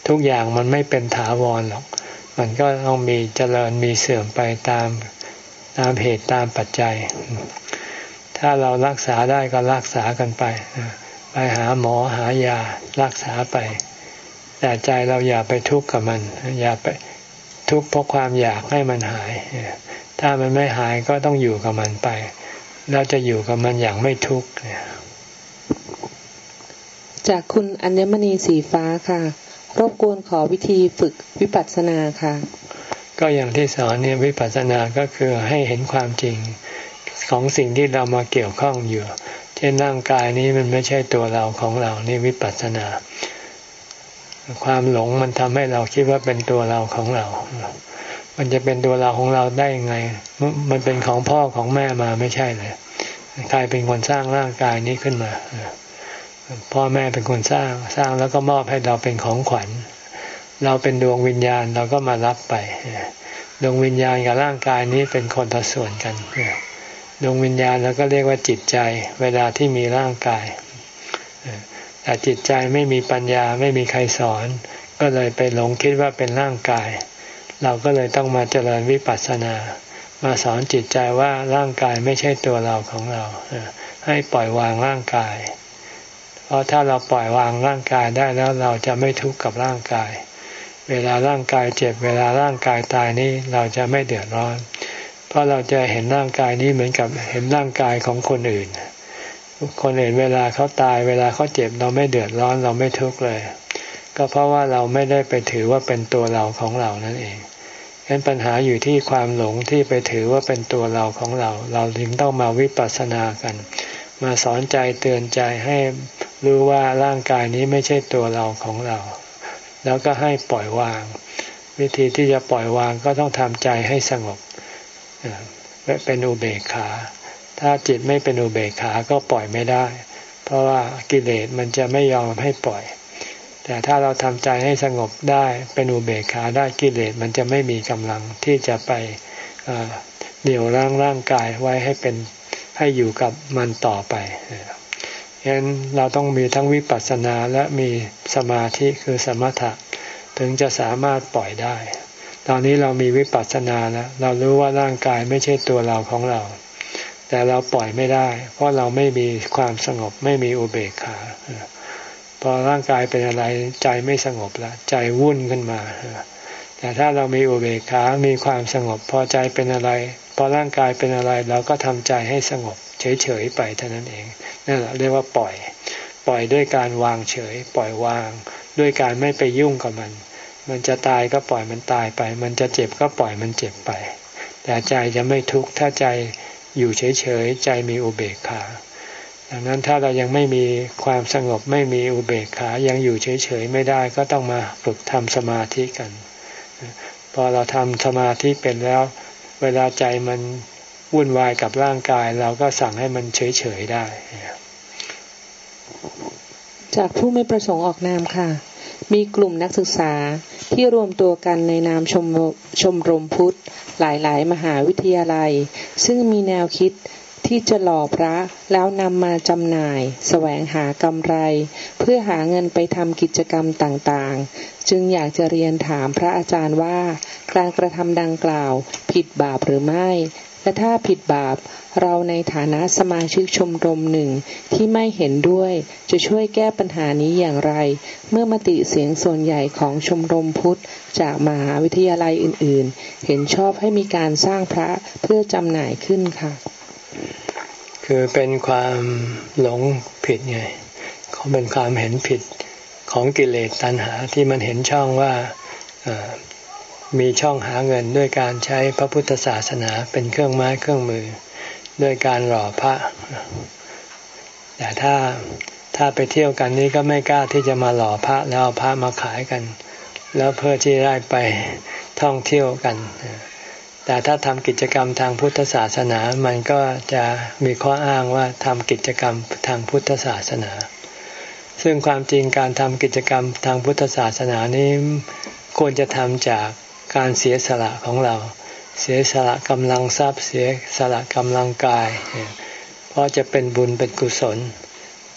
ทุกอย่างมันไม่เป็นถาวรหรอก มันก็ต้องมีเจริญมีเสื่อมไปตาม ตามเหตุตามปัจจัย ถ้าเรารักษาได้ก็รักษากันไป ไปหาหมอหายารักษาไป แต่ใจเราอย่าไปทุกข์กับมัน อย่าไปทุกข์เพราะความอยากให้มันหาย ถ้ามันไม่หายก็ต้องอยู่กับมันไป เราจะอยู่กับมันอย่างไม่ทุกข์จากคุณอัญมณีสีฟ้าค่ะ รบกวนขอวิธีฝึกวิปัสสนาค่ะ ก็อย่างที่สอนเนี่ยวิปัสสนาก็คือให้เห็นความจริงของสิ่งที่เรามาเกี่ยวข้องอยู่ เช่นร่างกายนี้มันไม่ใช่ตัวเราของเรานี่วิปัสสนา ความหลงมันทำให้เราคิดว่าเป็นตัวเราของเรา มันจะเป็นตัวเราของเราได้ยังไง มันเป็นของพ่อของแม่มาไม่ใช่เลยใครเป็นคนสร้างร่างกายนี้ขึ้นมา พ่อแม่เป็นคนสร้างสร้างแล้วก็มอบให้เราเป็นของขวัญ เราเป็นดวงวิญญาณเราก็มารับไปดวงวิญญาณกับร่างกายนี้เป็นคนละส่วนกันดวงวิญญาณเราก็เรียกว่าจิตใจ เวลาที่มีร่างกายแต่จิตใจไม่มีปัญญาไม่มีใครสอน ก็เลยไปหลงคิดว่าเป็นร่างกาย เราก็เลยต้องมาเจริญวิปัสสนา มาสอนจิตใจว่าร่างกายไม่ใช่ตัวเราของเรา ให้ปล่อยวางร่างกาย เพราะถ้าเราปล่อยวางร่างกายได้แล้วเราจะไม่ทุกข์กับร่างกาย เวลาร่างกายเจ็บ เวลาร่างกายตายนี้เราจะไม่เดือดร้อน เพราะเราจะเห็นร่างกายนี้เหมือนกับเห็นร่างกายของคนอื่น คนอื่นเวลาเขาตายเวลาเขาเจ็บเราไม่เดือดร้อนเราไม่ทุกข์เลย ก็เพราะว่าเราไม่ได้ไปถือว่าเป็นตัวเราของเรานั่นเองเห็นปัญหาอยู่ที่ความหลงที่ไปถือว่าเป็นตัวเราของเรา เราจึงต้องมาวิปัสสนากัน มาสอนใจเตือนใจให้รู้ว่าร่างกายนี้ไม่ใช่ตัวเราของเรา แล้วก็ให้ปล่อยวาง วิธีที่จะปล่อยวางก็ต้องทำใจให้สงบเป็นอุเบกขา ถ้าจิตไม่เป็นอุเบกขาก็ปล่อยไม่ได้ เพราะว่ากิเลสมันจะไม่ยอมให้ปล่อย แต่ถ้าเราทำใจให้สงบได้เป็นอุเบกขาได้กิเลสมันจะไม่มีกำลังที่จะไปเหนี่ยวร่างร่างกายไว้ให้เป็นให้อยู่กับมันต่อไป ฉะนั้นเราต้องมีทั้งวิปัสสนาและมีสมาธิคือสมถะถึงจะสามารถปล่อยได้ ตอนนี้เรามีวิปัสสนาแล้วเรารู้ว่าร่างกายไม่ใช่ตัวเราของเรา แต่เราปล่อยไม่ได้ เพราะเราไม่มีความสงบไม่มีอุเบกขาพอร่างกายเป็นอะไรใจไม่สงบแล้วใจวุ่นขึ้นมาแต่ถ้าเรามีอุเบกขา มีความสงบ พอใจเป็นอะไร พอร่างกายเป็นอะไรเราก็ทำใจให้สงบ เฉยๆไปเท่านั้นเองนั่นแหละเรียกว่าปล่อย ปล่อยด้วยการวางเฉย ปล่อยวาง ด้วยการไม่ไปยุ่งกับมัน มันจะตายก็ปล่อยมันตายไป มันจะเจ็บก็ปล่อยมันเจ็บไป แต่ใจจะไม่ทุกข์ถ้าใจอยู่เฉยๆใจมีอุเบกขาดังนั้นถ้าเรายังไม่มีความสงบไม่มีอุเบกขายังอยู่เฉยๆไม่ได้ก็ต้องมาฝึกทำสมาธิกัน พอเราทำสมาธิเป็นแล้ว เวลาใจมันวุ่นวายกับร่างกาย เราก็สั่งให้มันเฉยๆได้ จากผู้ไม่ประสงค์ออกนามค่ะ มีกลุ่มนักศึกษาที่รวมตัวกันในนามชมชมรมพุทธ หลายๆ มหาวิทยาลัย ซึ่งมีแนวคิด ที่จะหล่อพระแล้วนำมาจำหน่าย แสวงหากำไร เพื่อหาเงินไปทำกิจกรรมต่างๆ จึงอยากจะเรียนถามพระอาจารย์ว่า การกระทำดังกล่าว ผิดบาปหรือไม่ และถ้าผิดบาป เราในฐานะสมาชิกชมรมหนึ่งที่ไม่เห็นด้วย จะช่วยแก้ปัญหานี้อย่างไร เมื่อมติเสียงส่วนใหญ่ของชมรมพุทธ จากมหาวิทยาลัยอื่นๆ เห็นชอบให้มีการสร้างพระเพื่อจำหน่ายขึ้นค่ะ คือเป็นความหลงผิดไงเขาเป็นความเห็นผิดของกิเลสตัณหาที่มันเห็นช่องว่ามีช่องหาเงินด้วยการใช้พระพุทธศาสนาเป็นเครื่องไม้เครื่องมือ ด้วยการหล่อพระ แต่ถ้าถ้าไปเที่ยวกันนี้ก็ไม่กล้าที่จะมาหล่อพระแล้วเอาพระมาขายกัน แล้วเพื่อที่ได้ไปท่องเที่ยวกัน แต่ถ้าทำกิจกรรมทางพุทธศาสนา มันก็จะมีข้ออ้างว่าทำกิจกรรมทางพุทธศาสนา ซึ่งความจริงการทำกิจกรรมทางพุทธศาสนานี้ควรจะทำจากการเสียสละของเรา เสียสละกำลังทรัพย์ เสียสละกำลังกาย เพราะจะเป็นบุญเป็นกุศล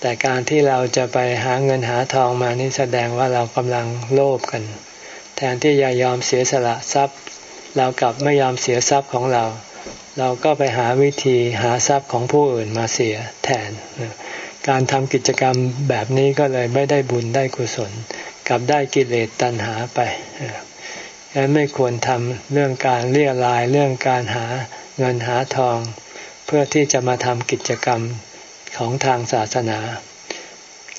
แต่การที่เราจะไปหาเงินหาทองมานี่แสดงว่าเรากำลังโลภกัน แทนที่จะยอมเสียสละทรัพย์ เรากลับไม่ยอมเสียทรัพย์ของเรา เราก็ไปหาวิธีหาทรัพย์ของผู้อื่นมาเสียแทน การทำกิจกรรมแบบนี้ก็เลยไม่ได้บุญได้กุศลกลับได้กิเลสตัณหาไปดังนั้นไม่ควรทำเรื่องการเรียรายเรื่องการหาเงินหาทอง เพื่อที่จะมาทำกิจกรรมของทางศาสนา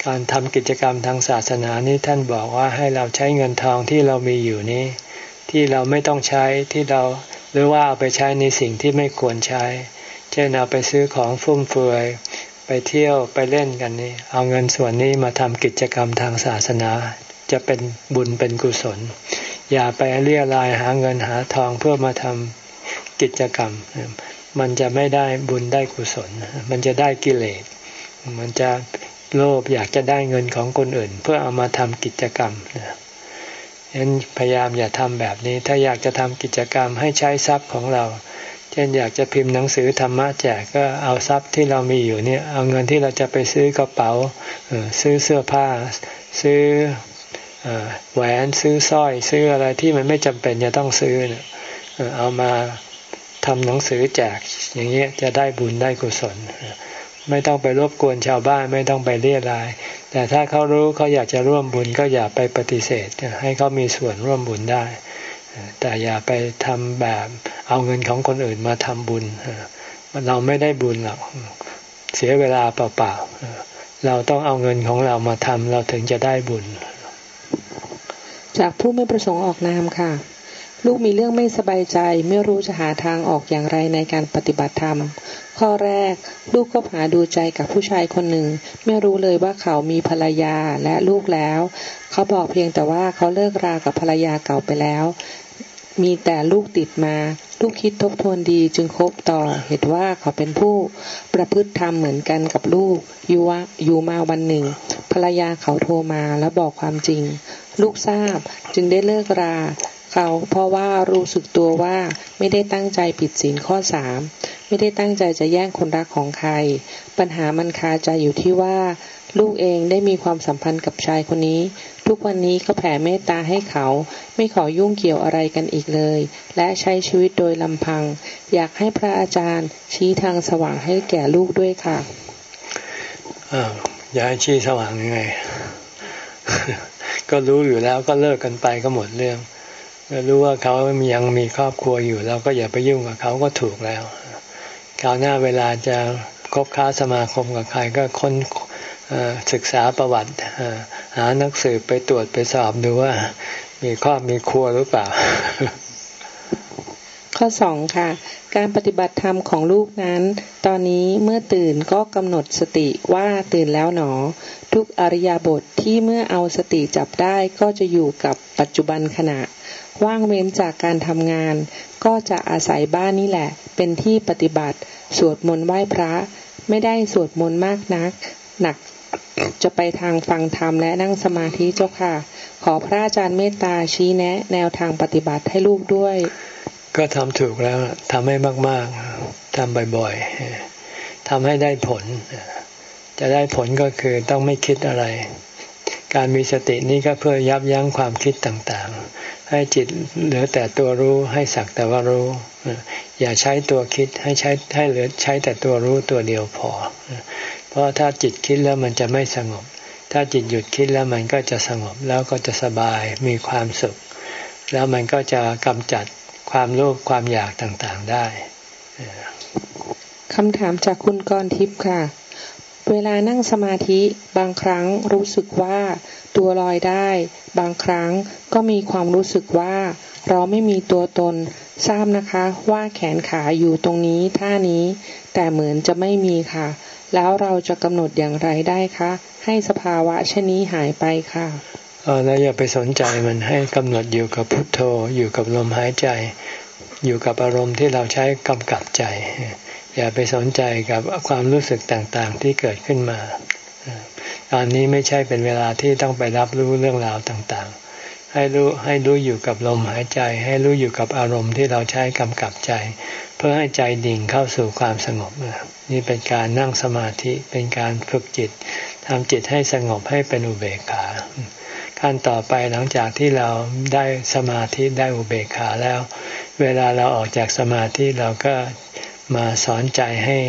การทำกิจกรรมทางศาสนานี้ท่านบอกว่าให้เราใช้เงินทองที่เรามีอยู่นี้ ที่เราไม่ต้องใช้ที่เราหรือว่าเอาไปใช้ในสิ่งที่ไม่ควรใช้ เช่นเอาไปซื้อของฟุ่มเฟือยไปเที่ยวไปเล่นกันนี่เอาเงินส่วนนี้มาทำกิจกรรมทางศาสนา จะเป็นบุญเป็นกุศล อย่าไปเรียรายหาเงินหาทองเพื่อมาทำกิจกรรม มันจะไม่ได้บุญได้กุศล มันจะได้กิเลส มันจะโลภอยากจะได้เงินของคนอื่น เพื่อเอามาทำกิจกรรมนะ ฉะนั้นพยายามอย่าทำแบบนี้ ถ้าอยากจะทำกิจกรรมให้ใช้ทรัพย์ของเรา เช่นอยากจะพิมพ์หนังสือธรรมะแจกก็เอาทรัพย์ที่เรามีอยู่เนี่ยเอาเงินที่เราจะไปซื้อกระเป๋าซื้อเสื้อผ้า ซื้อแหวนซื้อสร้อย ซื้ออะไรที่มันไม่จำเป็นจะต้องซื้อเนี่ยเอามาทำหนังสือแจกอย่างเงี้ยจะได้บุญได้กุศล ไม่ต้องไปรบกวนชาวบ้านไม่ต้องไปเรียราย แต่ถ้าเขารู้เขาอยากจะร่วมบุญก็อย่าไปปฏิเสธ ให้เขามีส่วนร่วมบุญได้ แต่อย่าไปทำแบบเอาเงินของคนอื่นมาทำบุญ เราไม่ได้บุญหรอกเสียเวลาเปล่าๆเราต้องเอาเงินของเรามาทำเราถึงจะได้บุญ จากผู้ไม่ประสงค์ออกนามค่ะลูกมีเรื่องไม่สบายใจ ไม่รู้จะหาทางออกอย่างไรในการปฏิบัติธรรม ข้อแรก ลูกก็หาดูใจกับผู้ชายคนหนึ่ง ไม่รู้เลยว่าเขามีภรรยาและลูกแล้ว เขาบอกเพียงแต่ว่าเขาเลิกรากับภรรยาเก่าไปแล้ว มีแต่ลูกติดมา ลูกคิดทบทวนดีจึงคบต่อ เหตุว่าเขาเป็นผู้ประพฤติธรรมเหมือนกันกับลูกอยู่ว่าอยู่มาวันหนึ่ง ภรรยาเขาโทรมาแล้วบอกความจริง ลูกทราบจึงได้เลิกรา เขาเพราะว่ารู้สึกตัวว่าไม่ได้ตั้งใจผิดศีลข้อสามไม่ได้ตั้งใจจะแย่งคนรักของใคร ปัญหามันคาใจอยู่ที่ว่า ลูกเองได้มีความสัมพันธ์กับชายคนนี้ ทุกวันนี้เขาแผ่เมตตาให้เขา ไม่ขอยุ่งเกี่ยวอะไรกันอีกเลย และใช้ชีวิตโดยลำพัง อยากให้พระอาจารย์ ชี้ทางสว่างให้แก่ลูกด้วยค่ะอ้าวอยาให้ชี้สว่างยังไง ก็รู้อยู่แล้วก็เลิกกันไปก็หมดเรื่อง รู้ว่าเขายังมีครอบครัวอยู่เราก็อย่าไปยุ่งกับเขาก็ถูกแล้วคราวหน้าเวลาจะคบค้าสมาคมกับใครก็ค้นศึกษาประวัติหานักสืบไปตรวจไปสอบดูว่า มีครอบมีครัวหรือเปล่า ข้อสองค่ะ การปฏิบัติธรรมของลูกนั้น ตอนนี้เมื่อตื่นก็กำหนดสติว่าตื่นแล้วหนอ ทุกอริยบทที่เมื่อเอาสติจับได้ก็จะอยู่กับปัจจุบันขณะ ว่างเว้นจากการทำงาน ก็จะอาศัยบ้านนี่แหละ เป็นที่ปฏิบัติ สวดมนต์ไหว้พระ ไม่ได้สวดมนต์มากนัก หนักจะไปทางฟังธรรมและนั่งสมาธิเจ้าค่ะ ขอพระอาจารย์เมตตาชี้แนะ แนวทางปฏิบัติให้ลูกด้วย ก็ทำถูกแล้วทำให้มาก ๆทำบ่อยๆทำให้ได้ผล จะได้ผลก็คือต้องไม่คิดอะไร การมีสตินี้ก็เพื่อยับยั้งความคิดต่างๆ ให้จิตเหลือแต่ตัวรู้ให้สักแต่ว่ารู้ อย่าใช้ตัวคิดให้ใช้ให้เหลือใช้แต่ตัวรู้ตัวเดียวพอ เพราะถ้าจิตคิดแล้วมันจะไม่สงบ ถ้าจิตหยุดคิดแล้วมันก็จะสงบแล้วก็จะสบายมีความสุข แล้วมันก็จะกำจัดความโลภความอยากต่างๆได้คำถามจากคุณกรทิพย์ค่ะ เวลานั่งสมาธิบางครั้งรู้สึกว่าตัวลอยได้ บางครั้งก็มีความรู้สึกว่าเราไม่มีตัวตน ทราบนะคะว่าแขนขาอยู่ตรงนี้ท่านี้ แต่เหมือนจะไม่มีค่ะ แล้วเราจะกำหนดอย่างไรได้คะให้สภาวะชนี้หายไปค่ะแล้วอย่าไปสนใจมันให้กำหนดอยู่กับพุทโธอยู่กับลมหายใจ อยู่กับอารมณ์ที่เราใช้กำกับใจ อย่าไปสนใจกับความรู้สึกต่างๆ ที่เกิดขึ้นมา ตอนนี้ไม่ใช่เป็นเวลาที่ต้องไปรับรู้เรื่องราวต่างๆ ให้รู้ให้รู้อยู่กับลมหายใจ ให้รู้อยู่กับอารมณ์ที่เราใช้กำกับใจ เพื่อให้ใจดิ่งเข้าสู่ความสงบนี่เป็นการนั่งสมาธิเป็นการฝึกจิตทำจิตให้สงบให้เป็นอุเบกขาขั้นต่อไปหลังจากที่เราได้สมาธิได้อุเบกขาแล้ว เวลาเราออกจากสมาธิเราก็ มาสอนใจให้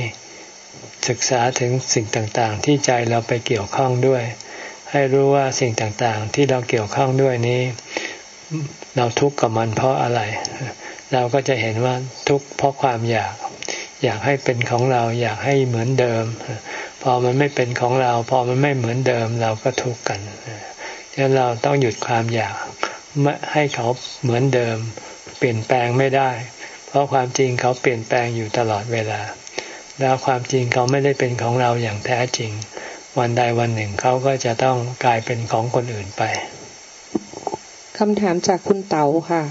ศึกษาถึงสิ่งต่างๆ ที่ใจเราไปเกี่ยวข้องด้วย ให้รู้ว่าสิ่งต่างๆ ที่เราเกี่ยวข้องด้วยนี้ เราทุกข์กับมันเพราะอะไร เราก็จะเห็นว่าทุกข์เพราะความอยาก อยากให้เป็นของเราอยากให้เหมือนเดิม พอมันไม่เป็นของเรา พอมันไม่เหมือนเดิม เราก็ทุกข์กันฉะนั้นเราต้องหยุดความอยากไม่ให้เขาเหมือนเดิม เปลี่ยนแปลงไม่ได้ เพราะความจริงเขาเปลี่ยนแปลงอยู่ตลอดเวลา แล้วความจริงเขาไม่ได้เป็นของเราอย่างแท้จริง วันใดวันหนึ่งเขาก็จะต้องกลายเป็นของคนอื่นไปคำถามจากคุณเต๋าค่ะ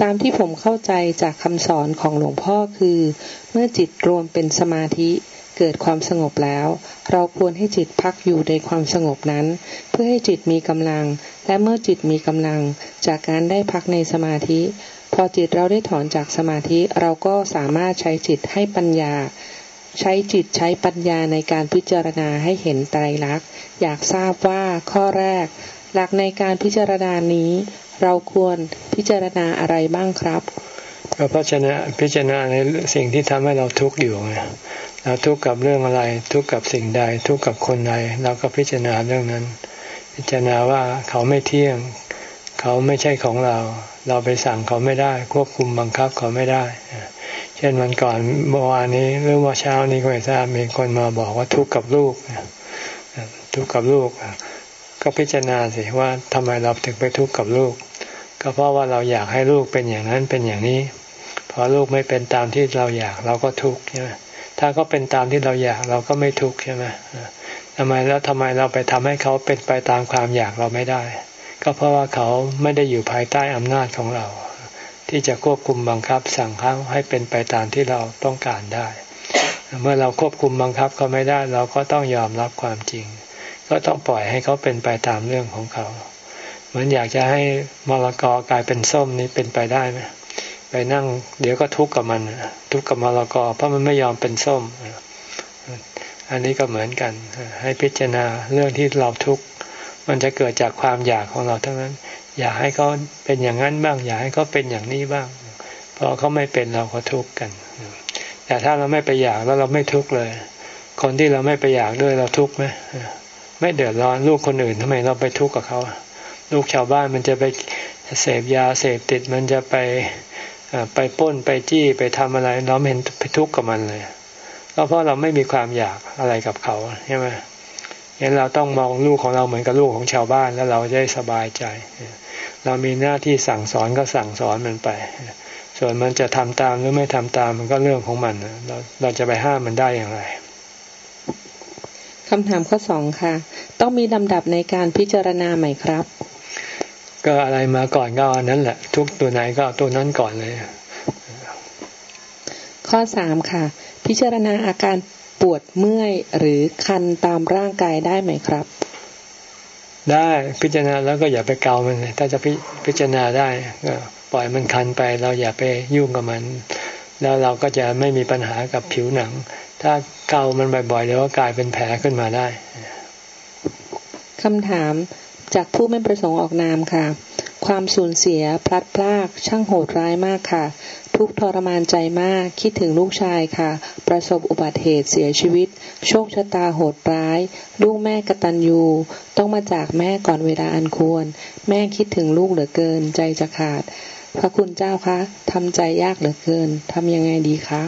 ตามที่ผมเข้าใจจากคำสอนของหลวงพ่อคือ เมื่อจิตรวมเป็นสมาธิเกิดความสงบแล้ว เราควรให้จิตพักอยู่ในความสงบนั้น เพื่อให้จิตมีกำลัง และเมื่อจิตมีกำลัง จากการได้พักในสมาธิ อจิตเราได้ถอนจากสมาธิเราก็สามารถใช้จิตให้ปัญญา ใช้จิตใช้ปัญญาในการพิจารณาให้เห็นไตรลักษณ์ อยากทราบว่าข้อแรก หลักในการพิจารณานี้ เราควรพิจารณาอะไรบ้างครับก็พิจารณาพิจารณาในสิ่งที่ทำให้เราทุกข์อยู่ไงเราทุกข์กับเรื่องอะไร ทุกข์กับสิ่งใด ทุกข์กับคนใดเราก็พิจารณาเรื่องนั้น พิจารณาว่าเขาไม่เที่ยง เขาไม่ใช่ของเรา เราไปสั่งเขาไม่ได้ ควบคุมบังคับเขาไม่ได้ เช่นวันก่อนเมื่อวานนี้หรือว่าเช้านี้ก็ไม่ทราบมีคนมาบอกว่าทุกข์กับลูกทุกข์กับลูก ก็พิจารณาสิว่าทำไมเราถึงไปทุกข์กับลูก ก็เพราะว่าเราอยากให้ลูกเป็นอย่างนั้นเป็นอย่างนี้พอลูกไม่เป็นตามที่เราอยากเราก็ทุกข์ใช่ไหมถ้าเขาเป็นตามที่เราอยากเราก็ไม่ทุกข์ใช่ไหมทำไมแล้วทำไมเราไปทำให้เขาเป็นไปตามความอยากเราไม่ได้ ก็เพราะว่าเขาไม่ได้อยู่ภายใต้อำนาจของเรา ที่จะควบคุมบังคับ สั่งเขาให้เป็นไปตามที่เราต้องการได้ เมื่อเราควบคุมบังคับเขาไม่ได้ เราก็ต้องยอมรับความจริง ก็ต้องปล่อยให้เขาเป็นไปตามเรื่องของเขา เหมือนอยากจะให้มรกอกลายเป็นส้มนี้เป็นไปได้ไหมไปนั่ง เดี๋ยวก็ทุกข์กับมัน ทุกข์กับมะลกอเพราะมันไม่ยอมเป็นส้มอันนี้ก็เหมือนกัน ให้พิจารณาเรื่องที่เราทุกข์ มันจะเกิดจากความอยากของเราทั้งนั้น อยากให้เขาเป็นอย่างนั้นบ้าง อยากให้เขาเป็นอย่างนี้บ้างพอเขาไม่เป็นเราก็ทุกข์กัน แต่ถ้าเราไม่ไปอยากแล้วเราไม่ทุกข์เลย คนที่เราไม่ไปอยากด้วยเราทุกข์ไหมไม่เดือดร้อนลูกคนอื่นทำไมเราไปทุกข์กับเขาลูกชาวบ้านมันจะไปเสพยาเสพติดมันจะไปไปป้นไปจี้ไปทำอะไร เราเห็นไปทุกข์กับมันเลยก็เพราะเราไม่มีความอยากอะไรกับเขาใช่ไหม งั้นเราต้องมองลูกของเราเหมือนกับลูกของชาวบ้านแล้วเราจะได้สบายใจ เรามีหน้าที่สั่งสอนก็สั่งสอนมันไปสส่วนมันจะทำตามหรือไม่ทำตามมันก็เรื่องของมันเราเราจะไปห้ามมันได้อย่างไรคำถามข้อสองค่ะ ต้องมีลำดับในการพิจารณาไหมครับ ก็อะไรมาก่อนก็อันนั้นแหละ ทุกตัวไหนก็ตัวนั้นก่อนเลย ข้อสามค่ะ พิจารณาอาการ ปวดเมื่อยหรือคันตามร่างกายได้ไหมครับ ได้พิจารณาแล้วก็อย่าไปเกามัน ถ้าจะพิพจารณาได้ก็ปล่อยมันคันไป เราอย่าไปยุ่งกับมัน แล้วเราก็จะไม่มีปัญหากับผิวหนัง ถ้าเกามันบ่อยๆเดี๋ยวก็กลายเป็นแผลขึ้นมาได้คำถามจากผู้ไม่ประสงค์ออกนามค่ะ ความสูญเสียพลัดพรากช่างโหดร้ายมากค่ะ ทุกทรมานใจมาก คิดถึงลูกชายค่ะ ประสบอุบัติเหตุเสียชีวิต โชคชะตาโหดร้าย ลูกแม่กตัญญูต้องมาจากแม่ก่อนเวลาอันควร แม่คิดถึงลูกเหลือเกิน ใจจะขาด พระคุณเจ้าคะทำใจยากเหลือเกินทำยังไงดีคะ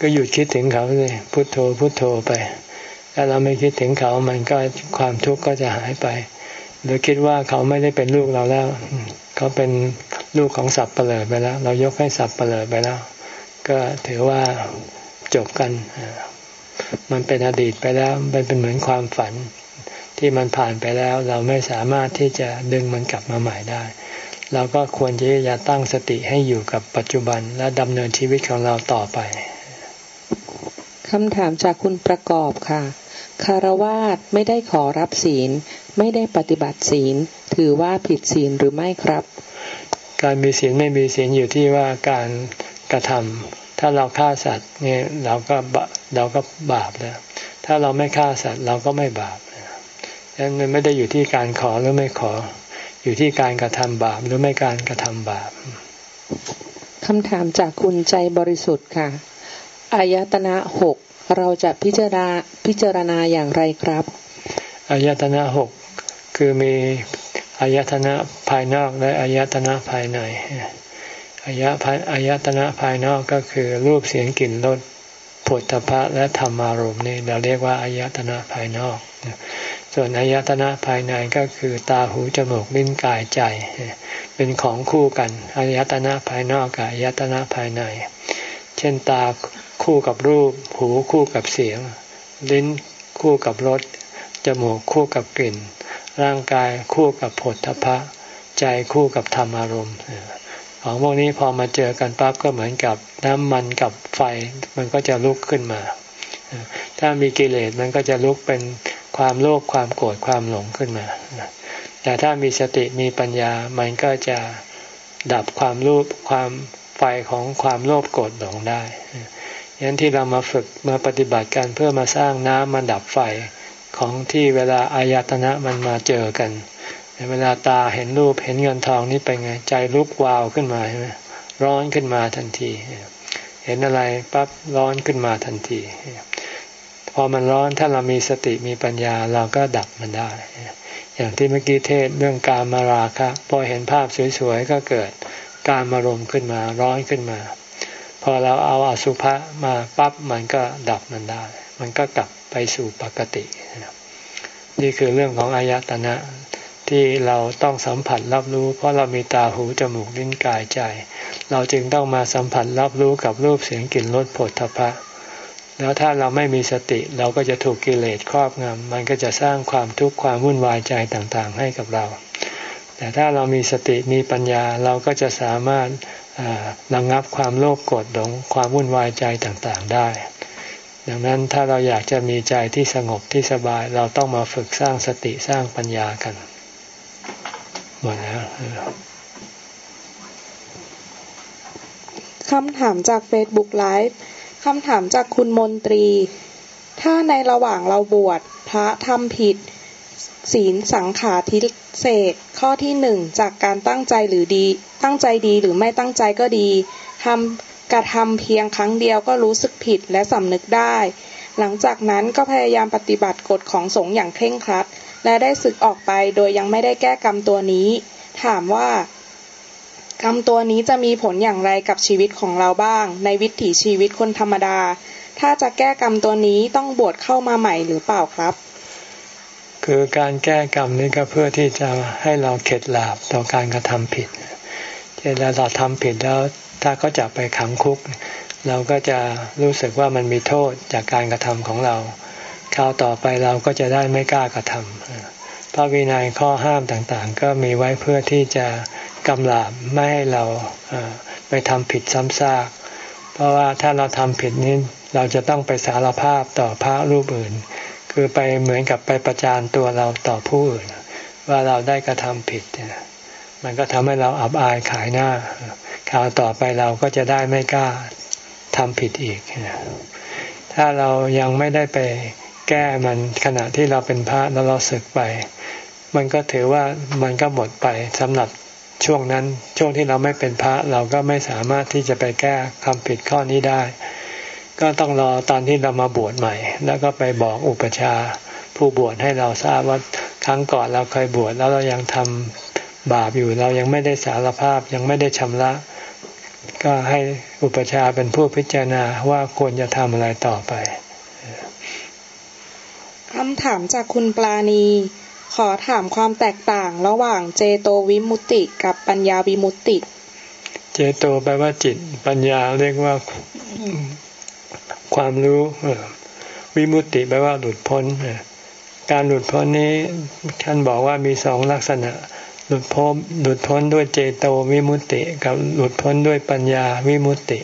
ก็หยุดคิดถึงเขาเลยพุโทโธพุโทโธไป ถ้าเราไม่คิดถึงเขามันก็ความทุกข์ก็จะหายไปหรือคิดว่าเขาไม่ได้เป็นลูกเราแล้ว เขาเป็น ลูกของสับเปลือไปแล้ว เรายกให้สับเปลือไปแล้ว ก็ถือว่าจบกัน มันเป็นอดีตไปแล้วมันเป็นเหมือนความฝันที่มันผ่านไปแล้ว เราไม่สามารถที่จะดึงมันกลับมาใหม่ได้ เราก็ควรที่จะตั้งสติให้อยู่กับปัจจุบันและดำเนินชีวิตของเราต่อไปคำถามจากคุณประกอบค่ะ คารวาสไม่ได้ขอรับศีล ไม่ได้ปฏิบัติศีล ถือว่าผิดศีลหรือไม่ครับ การมีศีลไม่มีศีลอยู่ที่ว่าการกระทำถ้าเราฆ่าสัตว์เนี่ยเราก็เราก็บาปแล้ว ถ้าเราไม่ฆ่าสัตว์เราก็ไม่บาปดังนั้นมันไม่ได้อยู่ที่การขอหรือไม่ขอ อยู่ที่การกระทำบาปหรือไม่การกระทำบาปคำถามจากคุณใจบริสุทธิ์ค่ะ อายตนะหกเราจะพิจารณาพิจารณาอย่างไรครับ อายตนะหกคือมี อายตนะภายนอกและอายตนะภายในอายะอายตนะภายนอกก็คือรูปเสียงกลิ่นรสผลตภะและธรรมารมณ์นี่เราเรียกว่าอายตนะภายนอก ส่วนอายตนะภายในก็คือตาหูจมูกลิ้นกายใจ เป็นของคู่กันอายตนะภายนอกกับอายตนะภายใน เช่นตาคู่กับรูป หูคู่กับเสียง ลิ้นคู่กับรสจมูกคู่กับกลิ่น ร่างกายคู่กับผลทพะ ใจคู่กับธรรมอารมณ์ของพวกนี้พอมาเจอกันปั๊บก็เหมือนกับน้ำมันกับไฟ มันก็จะลุกขึ้นมา ถ้ามีกิเลสมันก็จะลุกเป็นความโลภความโกรธความหลงขึ้นมา แต่ถ้ามีสติมีปัญญามันก็จะดับความรูปความไฟของความโลภโกรธหลงได้ยันที่เรามาฝึกมาปฏิบัติกันเพื่อมาสร้างน้ำมาดับไฟ ของที่เวลาอายตนะมันมาเจอกันเวลาตาเห็นรูปเห็นเงินทองนี่เป็นไงใจลุกวาวขึ้นมาใช่ไหมร้อนขึ้นมาทันที เห็นอะไรปั๊บร้อนขึ้นมาทันที พอมันร้อนถ้าเรามีสติมีปัญญาเราก็ดับมันได้ อย่างที่เมื่อกี้เทศเรื่องการมาราคะพอเห็นภาพสวยๆก็เกิดการมารมขึ้นมาร้อนขึ้นมา พอเราเอาอสุภะมาปั๊บมันก็ดับมันได้ มันก็กลับ ไปสู่ปกติ นี่คือเรื่องของอายตนะที่เราต้องสัมผัสรับรู้ เพราะเรามีตาหูจมูกลิ้นกายใจ เราจึงต้องมาสัมผัสรับรู้กับรูปเสียงกลิ่นรสผลทพะ แล้วถ้าเราไม่มีสติเราก็จะถูกกิเลสครอบงำมันก็จะสร้างความทุกข์ความวุ่นวายใจต่างๆ ให้กับเรา แต่ถ้าเรามีสติมีปัญญาเราก็จะสามารถระงับความโลภโกรธหลงความวุ่นวายใจต่างๆได้ ดังนั้นถ้าเราอยากจะมีใจที่สงบที่สบายเราต้องมาฝึกสร้างสติสร้างปัญญากันหมดแล้วคำถามจากเฟซบุ๊กไลฟ์คำถามจากคุณมนตรี ถ้าในระหว่างเราบวชพระทำผิด ศีลสังขาทิเศษข้อที่หนึ่งจากการตั้งใจหรือดี ตั้งใจดีหรือไม่ตั้งใจก็ดีทำ กระทำเพียงครั้งเดียวก็รู้สึกผิดและสำนึกได้ หลังจากนั้นก็พยายามปฏิบัติกฎของสงฆ์อย่างเคร่งครัด และได้สึกออกไปโดยยังไม่ได้แก้กรรมตัวนี้ ถามว่ากรรมตัวนี้จะมีผลอย่างไรกับชีวิตของเราบ้าง ในวิถีชีวิตคนธรรมดา ถ้าจะแก้กรรมตัวนี้ต้องบวชเข้ามาใหม่หรือเปล่าครับ คือการแก้กรรมนี่ก็เพื่อที่จะให้เราเข็ดหลาบต่อการกระทำผิดเช่นเราทำผิดแล้ว ถ้าเขาจับไปขังคุก เราก็จะรู้สึกว่ามันมีโทษจากการกระทำของเราคราวต่อไปเราก็จะได้ไม่กล้ากระทำพระวินัยข้อห้ามต่างๆ ก็มีไว้เพื่อที่จะกำลาบไม่ให้เราไปทำผิดซ้ำซาก เพราะว่าถ้าเราทำผิดนี้เราจะต้องไปสารภาพต่อพระรูปอื่น คือไปเหมือนกับไปประจานตัวเราต่อผู้อื่น ว่าเราได้กระทำผิด มันก็ทำให้เราอับอายขายหน้า คราวต่อไปเราก็จะได้ไม่กล้าทำผิดอีก ถ้าเรายังไม่ได้ไปแก้มันขณะที่เราเป็นพระแล้วเราศึกไป มันก็ถือว่ามันก็หมดไปสำหรับช่วงนั้นช่วงที่เราไม่เป็นพระเราก็ไม่สามารถที่จะไปแก้คำผิดข้อนี้ได้ ก็ต้องรอตอนที่เรามาบวชใหม่ แล้วก็ไปบอกอุปชาผู้บวชให้เราทราบว่าครั้งก่อนเราเคยบวชแล้วเรายังทำบาปอยู่เรายังไม่ได้สารภาพยังไม่ได้ชำระ ก็ให้อุปชาเป็นผู้พิจารณาว่าควรจะทำอะไรต่อไปคำถามจากคุณปลาณี ขอถามความแตกต่างระหว่างเจโตวิมุตติกับปัญญาวิมุตติ เจโตแปลว่าจิต ปัญญาเรียกว่าความรู้วิมุตติแปลว่าหลุดพ้นการหลุดพ้นนี้ท่านบอกว่ามีสองลักษณะ หลุดพ้นหลุดพ้นด้วยเจโตวิมุตติ กับหลุดพ้นด้วยปัญญาวิมุตติ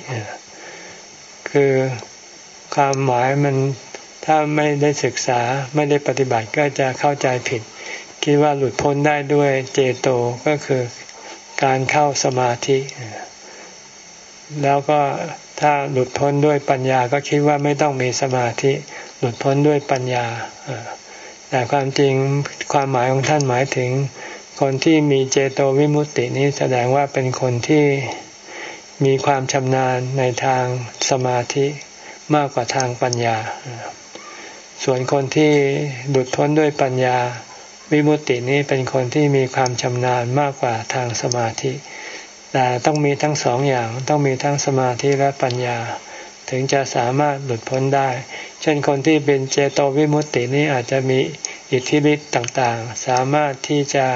คือความหมายมันถ้าไม่ได้ศึกษาไม่ได้ปฏิบัติก็จะเข้าใจผิด คิดว่าหลุดพ้นได้ด้วยเจโตก็คือการเข้าสมาธิ แล้วก็ถ้าหลุดพ้นด้วยปัญญาก็คิดว่าไม่ต้องมีสมาธิ หลุดพ้นด้วยปัญญาแต่ความจริงความหมายของท่านหมายถึง คนที่มีเจโตวิมุตตินี้แสดงว่าเป็นคนที่มีความชำนาญในทางสมาธิมากกว่าทางปัญญา ส่วนคนที่หลุดพ้นด้วยปัญญา วิมุตตินี้เป็นคนที่มีความชำนาญมากกว่าทางสมาธิ แต่ต้องมีทั้งสองอย่างต้องมีทั้งสมาธิและปัญญา ถึงจะสามารถหลุดพ้นได้ เช่นคนที่เป็นเจโตวิมุตตินี้อาจจะมีอิทธิฤทธิ์ต่างๆ สามารถที่จะ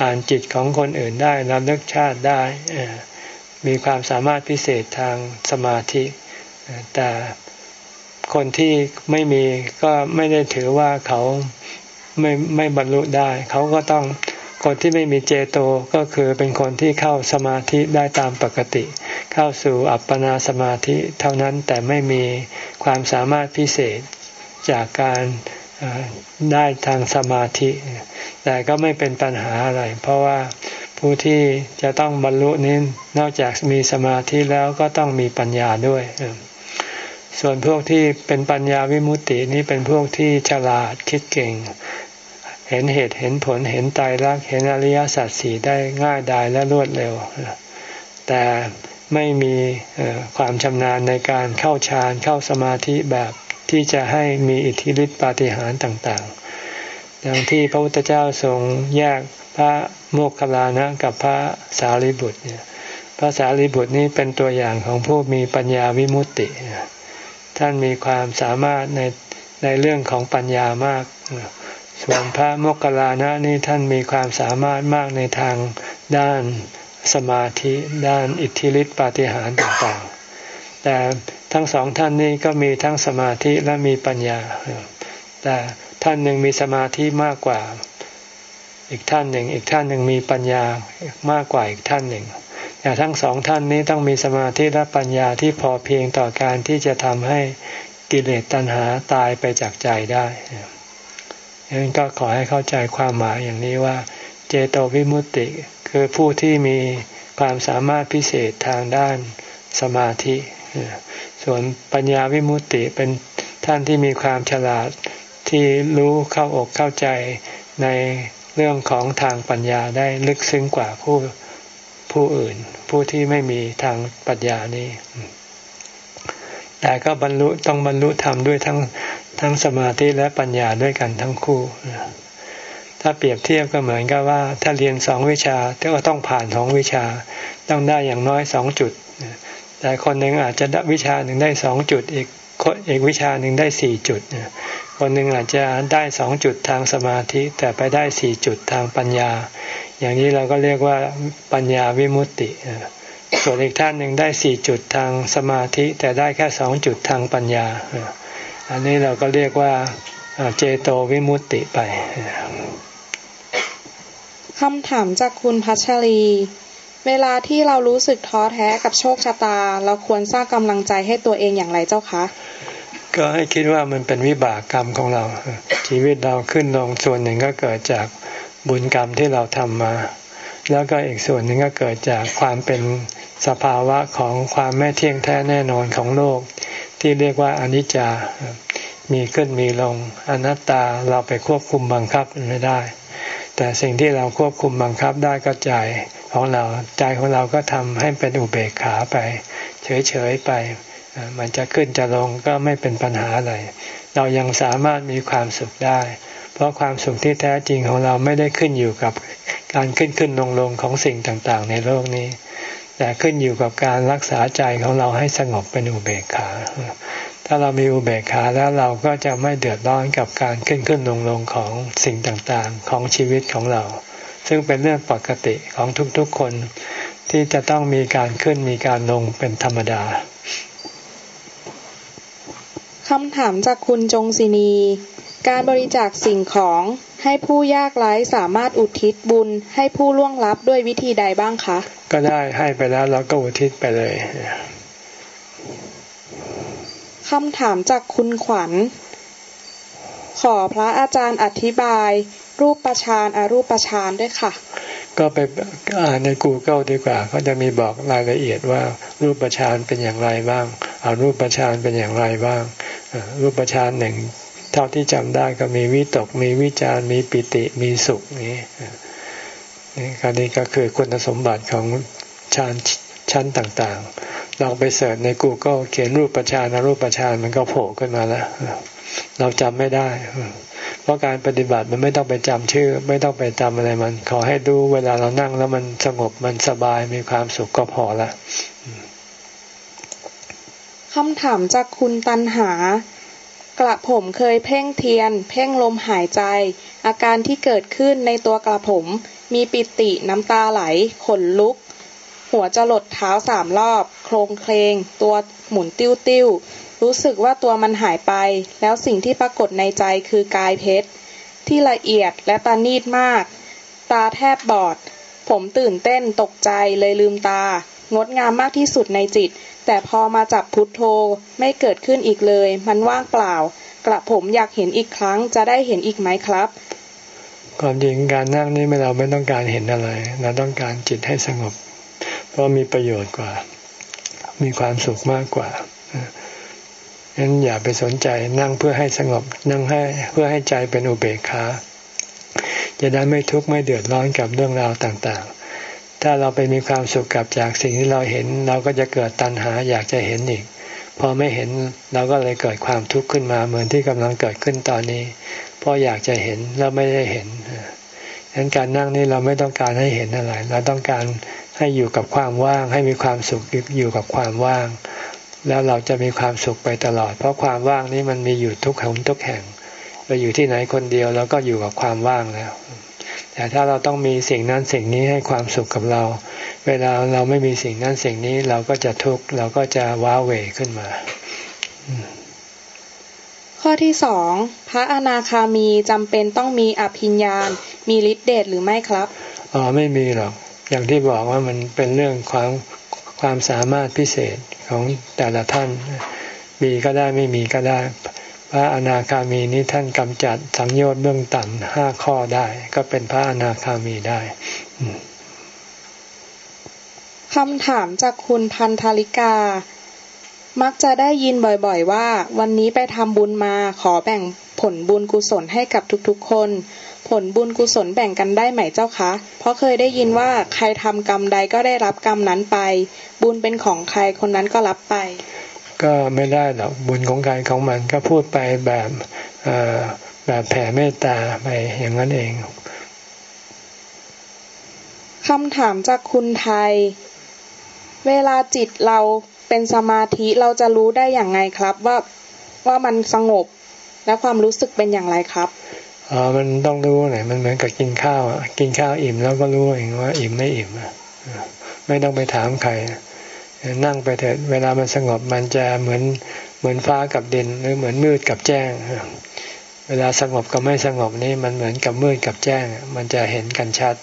อ่านจิตของคนอื่นได้ระลึกชาติได้ มีความสามารถพิเศษทางสมาธิ แต่คนที่ไม่มีก็ไม่ได้ถือว่าเขาไม่ไม่บรรลุได้ เขาก็ต้อง คนที่ไม่มีเจโตก็คือเป็นคนที่เข้าสมาธิได้ตามปกติ เข้าสู่อัปปนาสมาธิเท่านั้นแต่ไม่มีความสามารถพิเศษจากการได้ทางสมาธิ แต่ก็ไม่เป็นปัญหาอะไร เพราะว่าผู้ที่จะต้องบรรลุนี้นอกจากมีสมาธิแล้วก็ต้องมีปัญญาด้วย ส่วนพวกที่เป็นปัญญาวิมุตตินี้เป็นพวกที่ฉลาดคิดเก่ง เห็นเหตุเห็นผลเห็นตายรักเห็นอริยสัจสี่ได้ง่ายดายและรวดเร็ว แต่ไม่มีความชำนาญในการเข้าฌานเข้าสมาธิแบบที่จะให้มีอิทธิฤทธิปาฏิหาริย์ต่างๆดังที่พระพุทธเจ้าทรงแยกพระโมคคัลลานะกับพระสารีบุตรเนี่ยพระสารีบุตรนี้เป็นตัวอย่างของผู้มีปัญญาวิมุตติ ท่านมีความสามารถในในเรื่องของปัญญามาก ส่วนพระโมคคัลลานะนี่ท่านมีความสามารถมากในทางด้านสมาธิด้านอิทธิฤทธิปาฏิหาริย์ต่างๆ แต่ทั้งสองท่านนี้ก็มีทั้งสมาธิและมีปัญญา แต่ท่านหนึ่งมีสมาธิมากกว่า อีกท่านหนึ่ง อีกท่านหนึ่งมีปัญญามากกว่าอีกท่านหนึ่ง แต่ทั้งสองท่านนี้ต้องมีสมาธิและปัญญาที่พอเพียงต่อการที่จะทำให้กิเลสตัณหาตายไปจากใจได้ ดังนั้นก็ขอให้เข้าใจความหมายอย่างนี้ว่า เจโตวิมุตติ คือผู้ที่มีความสามารถพิเศษทางด้านสมาธิ ส่วนปัญญาวิมุตติเป็นท่านที่มีความฉลาดที่รู้เข้าอกเข้าใจในเรื่องของทางปัญญาได้ลึกซึ้งกว่าผู้ผู้อื่น ผู้ที่ไม่มีทางปัญญานี้ แต่ก็บรรลุต้องบรรลุธรรมด้วยทั้ง ทั้งสมาธิและปัญญาด้วยกันทั้งคู่ ถ้าเปรียบเทียบก็เหมือนกับว่า ถ้าเรียนสองวิชาก็ต้องผ่านสองวิชา ต้องได้อย่างน้อยสองจุด แต่คนหนึ่งอาจจะวิชาหนึ่งได้สองจุด อีกอีกวิชาหนึ่งได้สี่จุด คนหนึ่งอาจจะได้สองจุดทางสมาธิ แต่ไปได้สี่จุดทางปัญญา อย่างนี้เราก็เรียกว่าปัญญาวิมุตติส่วนอีกท่านหนึ่งได้สี่จุดทางสมาธิ แต่ได้แค่สองจุดทางปัญญา อันนี้เราก็เรียกว่าเจโตวิมุตติไปคำถามจากคุณพัชรี เวลาที่เรารู้สึกท้อแท้กับโชคชะตา เราควรสร้างกำลังใจให้ตัวเองอย่างไรเจ้าคะ ก็ให้คิดว่ามันเป็นวิบากกรรมของเรา ชีวิตเราขึ้นลงส่วนหนึ่งก็เกิดจากบุญกรรมที่เราทำมา แล้วก็อีกส่วนหนึ่งก็เกิดจากความเป็นสภาวะของความไม่เที่ยงแท้แน่นอนของโลก ที่เรียกว่าอนิจจา มีขึ้นมีลง อนัตตาเราไปควบคุมบังคับไม่ได้ แต่สิ่งที่เราควบคุมบังคับได้ก็ใจของเราใจของเราก็ทำให้เป็นอุเบกขาไป เฉยๆไป มันจะขึ้นจะลงก็ไม่เป็นปัญหาอะไร เรายังสามารถมีความสุขได้ เพราะความสุขที่แท้จริงของเราไม่ได้ขึ้นอยู่กับการขึ้นขึ้นลงลงของสิ่งต่างๆ ในโลกนี้ แต่ขึ้นอยู่กับการรักษาใจของเราให้สงบเป็นอุเบกขา ถ้าเรามีอุเบกขาแล้วเราก็จะไม่เดือดร้อนกับการขึ้นขึ้นลงลงของสิ่งต่างๆของชีวิตของเรา ซึ่งเป็นเรื่องปกติของทุกๆคน ที่จะต้องมีการขึ้นมีการลงเป็นธรรมดาคำถามจากคุณจงศินี การบริจาคสิ่งของให้ผู้ยากไร้สามารถอุทิศบุญให้ผู้ล่วงลับด้วยวิธีใดบ้างคะ ก็ได้ให้ไปแล้วเราก็อุทิศไปเลยคำถามจากคุณขวัญ ขอพระอาจารย์อธิบายรูปประชานอารูปประชานด้วยค่ะ ก็ไปอ่านใน Google ดีกว่าเขาจะมีบอกรายละเอียดว่ารูปประชานเป็นอย่างไรบ้างอารูปประชานเป็นอย่างไรบ้าง รูปประชานหนึ่ง เท่าที่จำได้ก็มีวิตกมีวิจารมีปิติมีสุขนี้ นี่การนี้ก็คือคุณสมบัติของฌานชั้นต่างๆลองไปเสิร์ชใน Google เขียนรูปประชานรูปประชานมันก็โผล่ขึ้นมาแล้ว เราจำไม่ได้ เพราะการปฏิบัติมันไม่ต้องไปจำชื่อ ไม่ต้องไปจำอะไรมัน ขอให้ดูเวลาเรานั่งแล้วมันสงบมันสบายมีความสุขก็พอละคำถามจากคุณตันหา กระผมเคยเพ่งเทียน เพ่งลมหายใจ อาการที่เกิดขึ้นในตัวกระผม มีปิติน้ำตาไหล ขนลุก หัวจะหลดเท้าสามรอบ โครงเคลง ตัวหมุนติ้วติ้ว รู้สึกว่าตัวมันหายไป แล้วสิ่งที่ปรากฏในใจคือกายเพชร ที่ละเอียดและตานีดมาก ตาแทบบอด ผมตื่นเต้นตกใจเลยลืมตา งดงามมากที่สุดในจิต แต่พอมาจับพุทโธไม่เกิดขึ้นอีกเลย มันว่างเปล่า กระผมอยากเห็นอีกครั้งจะได้เห็นอีกไหมครับ ความจริงการนั่งนี่เราไม่ต้องการเห็นอะไร เราต้องการจิตให้สงบ เพราะมีประโยชน์กว่า มีความสุขมากกว่าฉะนั้นอย่าไปสนใจนั่งเพื่อให้สงบ นั่งให้เพื่อให้ใจเป็นอุเบกขาจะได้ไม่ทุกข์ไม่เดือดร้อนกับเรื่องราวต่างๆ ถ้าเราไปมีความสุขกับจากสิ่งที่เราเห็น เราก็จะเกิดตัณหาอยากจะเห็นอีก พอไม่เห็นเราก็เลยเกิดความทุกข์ขึ้นมาเหมือนที่กำลังเกิดขึ้นตอนนี้ เพราะอยากจะเห็นแล้วไม่ได้เห็นฉะนั้นการนั่งนี่เราไม่ต้องการให้เห็นอะไร เราต้องการให้อยู่กับความว่าง ให้มีความสุขอยู่กับความว่าง แล้วเราจะมีความสุขไปตลอด เพราะความว่างนี้มันมีอยู่ทุกแห่งทุกแห่งเราอยู่ที่ไหนคนเดียวแล้วก็อยู่กับความว่างแล้ว แต่ถ้าเราต้องมีสิ่งนั้นสิ่งนี้ให้ความสุขกับเรา เวลาเราไม่มีสิ่งนั้นสิ่งนี้เราก็จะทุกข์เราก็จะว้าเหวขึ้นมา ข้อที่สองพระอนาคามีจำเป็นต้องมีอภิญญาณมีฤทธิเดชหรือไม่ครับอ๋อไม่มีหรอกอย่างที่บอกว่ามันเป็นเรื่องความความสามารถพิเศษของแต่ละท่าน มีก็ได้ไม่มีก็ได้ พระอนาคามีนี้ท่านกำจัดสังโยชน์เบื้องต่ำห้าข้อได้ ก็เป็นพระอนาคามีได้คำถามจากคุณพันธลิกา มักจะได้ยินบ่อยๆว่า วันนี้ไปทำบุญมาขอแบ่งผลบุญกุศลให้กับทุกๆคน ผลบุญกุศลแบ่งกันได้ไหมเจ้าคะ เพราะเคยได้ยินว่าใครทำกรรมใดก็ได้รับกรรมนั้นไป บุญเป็นของใครคนนั้นก็รับไป ก็ไม่ได้หรอกบุญของใครของมันก็พูดไปแบบแบบแผ่เมตตาไปอย่างนั้นเองคำถามจากคุณไทย เวลาจิตเรา เป็นสมาธิเราจะรู้ได้อย่างไงครับ ว่าว่ามันสงบและความรู้สึกเป็นอย่างไรครับอ๋อมันต้องรู้หน่อยมันเหมือนกับกินข้าวกินข้าวอิ่มแล้วก็รู้เองว่าอิ่มไม่อิ่มไม่ต้องไปถามใครนั่งไปเถิดเวลามันสงบมันจะเหมือนเหมือนฟ้ากับดินหรือเหมือนมืดกับแจ้ง เวลาสงบกับไม่สงบนี่มันเหมือนกับมืดกับแจ้ง มันจะเห็นกันชัด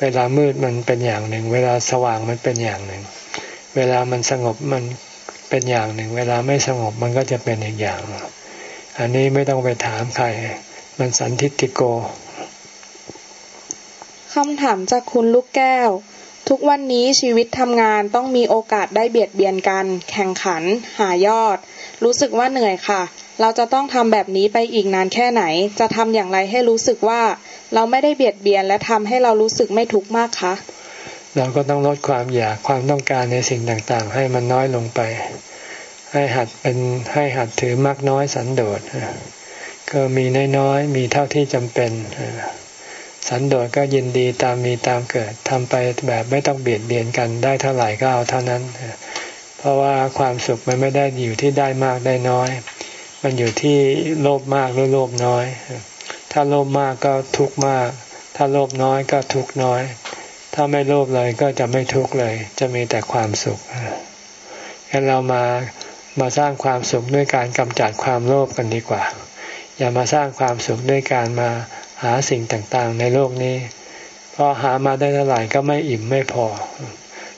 เวลามืดมันเป็นอย่างหนึ่ง เวลาสว่างมันเป็นอย่างหนึ่ง เวลามันสงบมันเป็นอย่างหนึ่ง เวลาไม่สงบมันก็จะเป็นอีกอย่าง อันนี้ไม่ต้องไปถามใคร มันสันทิติโกคำถามจากคุณลูกแก้ว ทุกวันนี้ชีวิตทำงานต้องมีโอกาสได้เบียดเบียนกัน แข่งขัน หายอด รู้สึกว่าเหนื่อยค่ะ เราจะต้องทำแบบนี้ไปอีกนานแค่ไหน จะทำอย่างไรให้รู้สึกว่า เราไม่ได้เบียดเบียนและทำให้เรารู้สึกไม่ทุกข์มากคะ เราก็ต้องลดความอยากความต้องการในสิ่งต่างๆ ให้มันน้อยลงไป ให้หัดเป็นให้หัดถือมากน้อยสันโดษก็มีน้อยๆมีเท่าที่จำเป็นสันโดษก็ยินดีตามมีตามเกิดทำไปแบบไม่ต้องเบียดเบียนกันได้เท่าไหร่ก็เอาเท่านั้น เพราะว่าความสุขมันไม่ได้อยู่ที่ได้มากได้น้อย มันอยู่ที่โลภมากหรือโลภน้อย ถ้าโลภมากก็ทุกมาก ถ้าโลภน้อยก็ทุกน้อย ถ้าไม่โลภเลยก็จะไม่ทุกข์เลย จะมีแต่ความสุขงั้นเรามามาสร้างความสุขด้วยการกำจัดความโลภกันดีกว่า อย่ามาสร้างความสุขด้วยการมาหาสิ่งต่างๆ ในโลกนี้พอหามาได้เท่าไหร่ก็ไม่อิ่มไม่พอ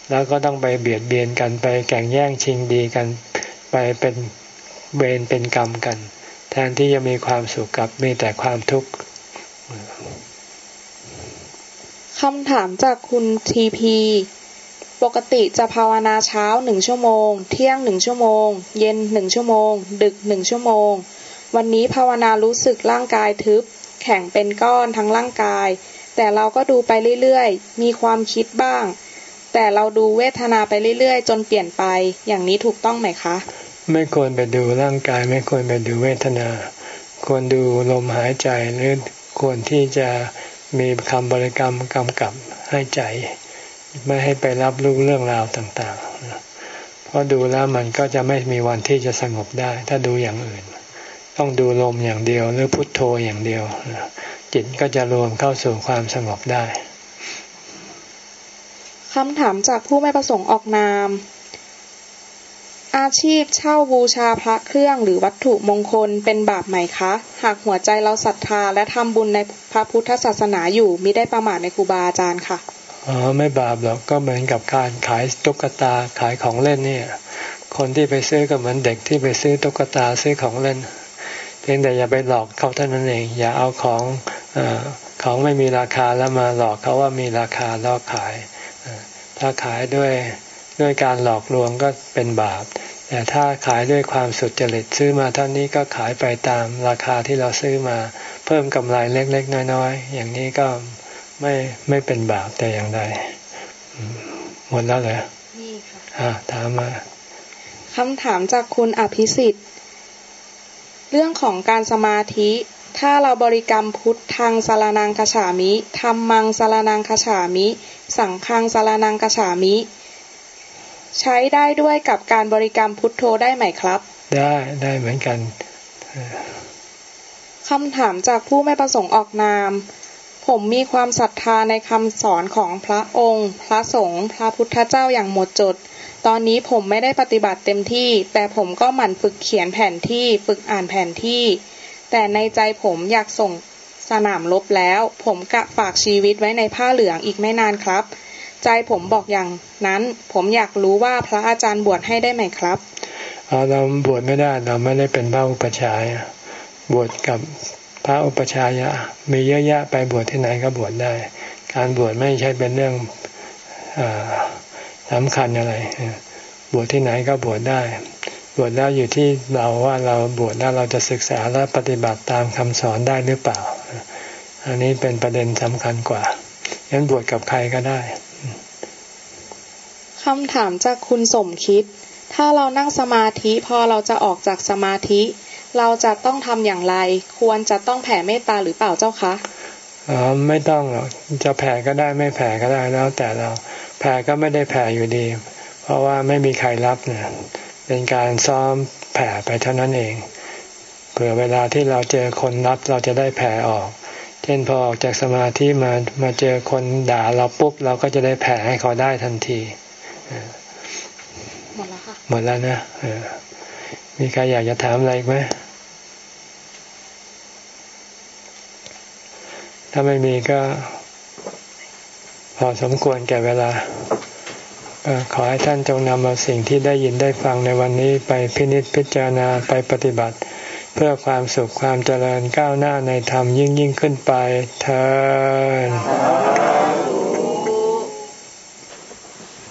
แล้วก็ต้องไปเบียดเบียนกันไปแข่งแย่งชิงดีกัน ไปเป็นเวรเป็นกรรมกัน แทนที่จะมีความสุขกับมีแต่ความทุกข์ คำถามจากคุณทีพี ปกติจะภาวนาเช้าหนึ่งชั่วโมง เที่ยงหนึ่งชั่วโมง เย็นหนึ่งชั่วโมง ดึกหนึ่งชั่วโมง วันนี้ภาวนารู้สึกร่างกายทึบ แข็งเป็นก้อนทั้งร่างกาย แต่เราก็ดูไปเรื่อยๆ มีความคิดบ้าง แต่เราดูเวทนาไปเรื่อยๆ จนเปลี่ยนไป อย่างนี้ถูกต้องไหมคะ ไม่ควรไปดูร่างกาย ไม่ควรไปดูเวทนา ควรดูลมหายใจหรือควรที่จะ มีคำบริกรรมกำกับให้ใจ ไม่ให้ไปรับรู้เรื่องราวต่างๆ เพราะดูแล้วมันก็จะไม่มีวันที่จะสงบได้ ถ้าดูอย่างอื่น ต้องดูลมอย่างเดียว หรือพุทโธอย่างเดียว จิตก็จะรวมเข้าสู่ความสงบได้คำถามจากผู้ไม่ประสงค์ออกนาม อาชีพเช่าบูชาพระเครื่องหรือวัตถุมงคลเป็นบาปไหมคะ หากหัวใจเราศรัทธาและทำบุญในพระพุทธศาสนาอยู่มิได้ประมาทในครูบาอาจารย์ค่ะอ๋อไม่บาปหรอกก็เหมือนกับการขายตุ๊กตาขายของเล่นเนี่ย คนที่ไปซื้อก็เหมือนเด็กที่ไปซื้อตุ๊กตาซื้อของเล่นเพียงแต่อย่าไปหลอกเขาเท่านั้นเอง อย่าเอาของอของไม่มีราคาแล้วมาหลอกเขาว่ามีราคาแล้วขาย ถ้าขายด้วยด้วยการหลอกลวงก็เป็นบาป แต่ถ้าขายด้วยความสุจริตซื้อมาเท่านี้ก็ขายไปตามราคาที่เราซื้อมา เพิ่มกำไรเล็กๆ น้อยๆ อย่างนี้ก็ไม่ไม่เป็นบาปแต่อย่างใดหมดแล้วเหรอนี่ค่ะถามมาคำถามจากคุณอภิสิทธิ์ เรื่องของการสมาธิ ถ้าเราบริกรรมพุทธังสารนังคฉามิธรรมังสารนังคฉามิ สังฆังสารนังคฉามิ ใช้ได้ด้วยกับการบริกรรมพุทโธได้ไหมครับ ได้ได้เหมือนกันคำถามจากผู้ไม่ประสงค์ออกนาม ผมมีความศรัทธาในคำสอนของพระองค์ พระสงฆ์พระพุทธเจ้าอย่างหมดจด ตอนนี้ผมไม่ได้ปฏิบัติเต็มที่ แต่ผมก็หมั่นฝึกเขียนแผนที่ฝึกอ่านแผนที่ แต่ในใจผมอยากส่งสนามลบแล้ว ผมกะฝากชีวิตไว้ในผ้าเหลืองอีกไม่นานครับ ใจผมบอกอย่างนั้น ผมอยากรู้ว่าพระอาจารย์บวชให้ได้ไหมครับเราบวชไม่ได้เราไม่ได้เป็นพระอุปชายบวชกับพระอุปชายะมีเยอะแยะไปบวชที่ไหนก็บวชได้ การบวชไม่ใช่เป็นเรื่องอสำคัญอะไร บวชที่ไหนก็บวชได้ บวชแล้วอยู่ที่เราว่าเราบวชแล้วเราจะศึกษาและปฏิบัติตามคำสอนได้หรือเปล่า อันนี้เป็นประเด็นสำคัญกว่า งั้นบวชกับใครก็ได้ คำถามจากคุณสมคิด ถ้าเรานั่งสมาธิพอเราจะออกจากสมาธิ เราจะต้องทำอย่างไร ควรจะต้องแผ่เมตตาหรือเปล่าเจ้าคะอ๋อไม่ต้องหรอกจะแผ่ก็ได้ไม่แผ่ก็ได้แล้ว แต่เราแผ่ก็ไม่ได้แผ่อยู่ดี เพราะว่าไม่มีใครรับเนี่ยเป็นการซ้อมแผ่ไปเท่านั้นเองเผื่อเวลาที่เราเจอคนรับเราจะได้แผ่ออก เช่นพอออกจากสมาธิมามาเจอคนด่าเราปุ๊บเราก็จะได้แผ่ให้เขาได้ทันที หมดแล้วค่ะหมดแล้วนะมีใครอยากจะถามอะไรไหมถ้าไม่มีก็พอสมควรแก่เวลาขอให้ท่านจงนำเอาสิ่งที่ได้ยินได้ฟังในวันนี้ไปพินิจพิจารณาไปปฏิบัติ เพื่อความสุขความเจริญก้าวหน้าในธรรมยิ่งยิ่งขึ้นไปเธอ